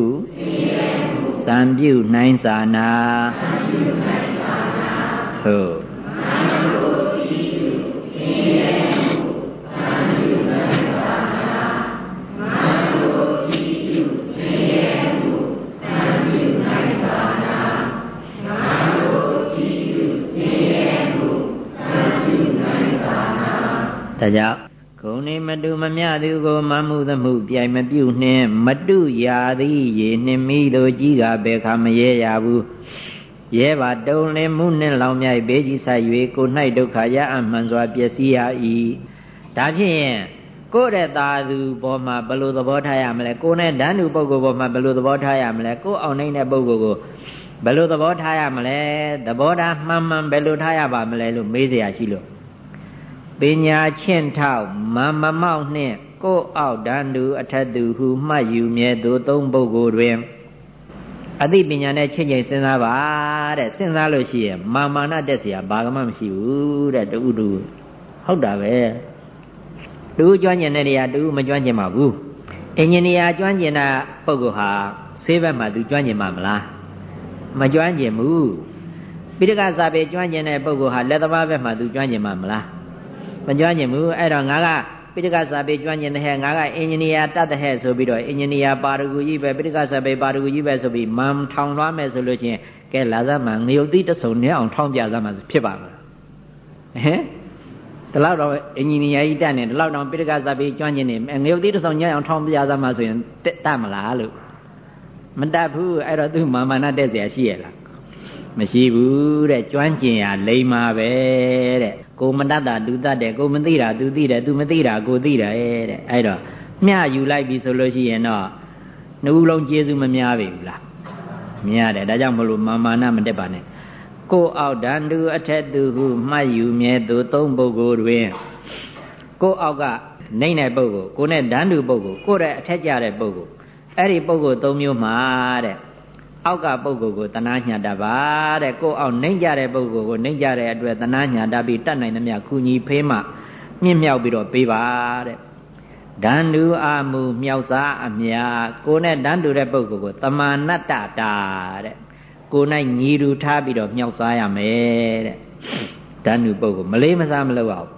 Speaker 1: စံပြုနိုင်စာနာသို့ ဒါကြောင့်ဂုံနေမတူမမြသူကိုမမှုသမှုပြိုင်မပြုတ်နှင်းမတုရာသည်ရေနှင်းမိတို့ကြီးကဘယ်ခါမရဲရဘူးရဲပါတုံလင်းမှုနှင့်လောင်မြိုက်ဘေးကြီးဆိုင်၍ကို၌ဒုက္ခရအမှန်စွာပျက်စီးရ၏ဒါဖြင့်ကိုယ့်ရဲ့သာသူပေါ်မှာဘယ်လိုသဘောထားရမလဲကိုယ်နဲ့ဓာတ်တူပုဂ္ဂိုလ်ပေါ်မှာဘယ်လိုသဘောထားရမလဲကိုယ်အောင်နိုင်တဲ့ပုဂ္ဂိုလ်ကိုဘယ်လိုသဘောထားရမလဲသဘောထားမှန်မှန်ဘယ်လိုထားရပါမလဲလို့မေးเสียရှိလို့ ပညာချင်းထောက်မမမောက်နှင့်ကိုအောက်တန်းသူအထက်သူဟုမှတ်ယူမြဲသူသုံးပုဂ္ဂိုလ်တွင် အသိပညာနဲ့ချိန်ချိန်စဉ်းစားပါတဲ့စဉ်းစားလို့ရှိရင်မာမာနတက်เสียဘာမှမရှိဘူးတဲ့တူတူဟုတ်တာပဲတူကျွမ်းကျင်တဲ့နေရာတူမကျွမ်းကျင်ပါဘူးအင်ဂျင်နီယာကျွမ်းကျင်တာပုဂ္ဂိုလ်ဟာဆေးဘက်မှာသူကျွမ်းကျင်မှာမလားမကျွမ်းကျင်ဘူးပိဋကစာပေကျွမ်းကျင်တဲ့ပုဂ္ဂိုလ်ဟာလက်သမားဘက်မှာသူကျွမ်းကျင်မှာမလား မကျွမ်းကျင်ဘူးအဲ့တော့ငါကပိဋကစာပေကျွမ်းကျင်တဲ့ဟဲ့ငါကအင်ဂျင်နီယာတတ်တဲ့ဟဲ့ဆိုပြီးတော့အင်ဂျင်နီယာပါရဂူကြီးပဲပိဋကစာပေပါရဂူကြီးပဲဆိုပြီးမန်ထောင်လွှမ်းမယ်ဆိုလို့ချင်းကဲလာသမန်ငရုတ်တိတဆုံနဲ့အောင်ထောင်းပြသမှာဖြစ်ပါမလားဟမ်ဒီလောက်တော့အင်ဂျင်နီယာကြီးတက်နေဒီလောက်တော့ပိဋကစာပေကျွမ်းကျင်နေငရုတ်တိတဆုံညအောင်ထောင်းပြသမှာဆိုရင်တတ်မလားလို့မတတ်ဘူးအဲ့တော့သူမာမနာတက်เสียရှိရလားမရှိဘူးတဲ့ကျွမ်းကျင်ရလိမ္မာပဲတဲ့ ကိုမတတ်တာသူတတ်တယ်ကိုမသိတာသူသိတယ်သူမသိတာကိုသိတယ်တဲ့အဲ့တော့မျှယူလိုက်ပြီဆိုလို့ရှိရင်တော့နှုတ်လုံးကျေးဇူးမများပြီဘူးလားမြင်ရတယ်ဒါကြောင့်မလို့မာမာနမတက်ပါနဲ့ကိုအောက်တန်သူအထက်သူဟုမှတ်ယူမြဲသူသုံးပုဂ္ဂိုလ်တွင်ကိုအောက်ကနိုင်တဲ့ပုဂ္ဂိုလ်ကိုနဲ့တန်တူပုဂ္ဂိုလ်ကိုရဲ့အထက်ကြတဲ့ပုဂ္ဂိုလ်အဲ့ဒီပုဂ္ဂိုလ်၃မျိုးမှာတဲ့ အောက်ကပုဂ္ဂိုလ်ကိုတဏှာညာတပါတဲ့ကိုအောင်နှိမ့်ကြတဲ့ပုဂ္ဂိုလ်ကိုနှိမ့်ကြတဲ့အတွက်တဏှာညာတပြီးတတ်နိုင်သမျှကုညီဖေးမှမြင့်မြောက်ပြီးတော့ပေးပါတဲ့ဒန္တုအာမူမြောက်စားအမြာကိုနဲ့ဒန္တုတဲ့ပုဂ္ဂိုလ်ကိုတမာနတ္တတာတဲ့ကို၌ညီတူထားပြီးတော့မြောက်စားရမယ်တဲ့ဒန္တုပုဂ္ဂိုလ်မလေးမစားမလုပ်အောင်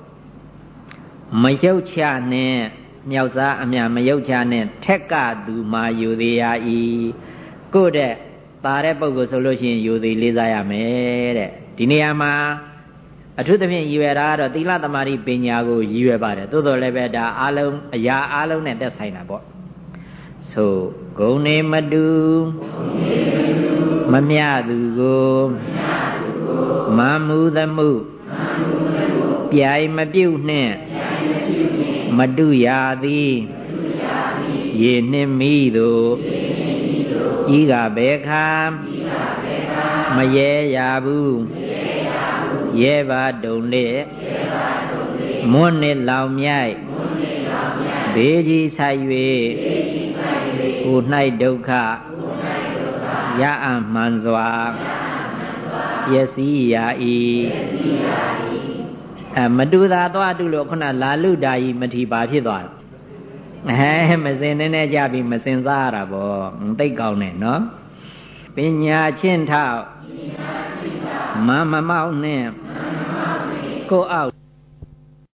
Speaker 1: မယုတ်ချနဲ့မြောက်စားအမြမယုတ်ချနဲ့ထက်ကသူမာယူသေးရ၏ကိုတဲ့ ပါတဲ့ပုံကိုဆိုလို့ရှိရင်ယူသည်လေးစားရမယ်တဲ့ဒီနေရာမှာအထူးသဖြင့်ရည်ရွယ်တာကတော့သီလသမာဓိပညာကိုရည်ရွယ်ပါတယ်သို့တော်လည်းပဲဒါအလုံးအရာအလုံးနဲ့သက်ဆိုင်တာပေါ့ဆိုဂုံနေမတူမမြသူကိုမမှုသမှုပြိုင်မပြုတ်နှင့်မတူရသည်ရေနှင့်မိသို့ ကြီးကဘယ်ခါမရဲရဘူးရဲပါတုံနဲ့မွန်းနဲ့လောင်မြိုက်ဘေးကြီးဆိုင်၍ကို၌ဒုက္ခရအမှန်စွာပျက်စီးရာဤအမတူသာသွားတုလို့ခုနလာလူတာကြီးမထီပါဖြစ်သွားတယ် အဲမစင်နေနေကြပြီမစင်စားရတာဗောသိတ်ကောင်းတယ်နော်ပညာချင်းထောက်မမမောက်နဲ့ကိုအောက်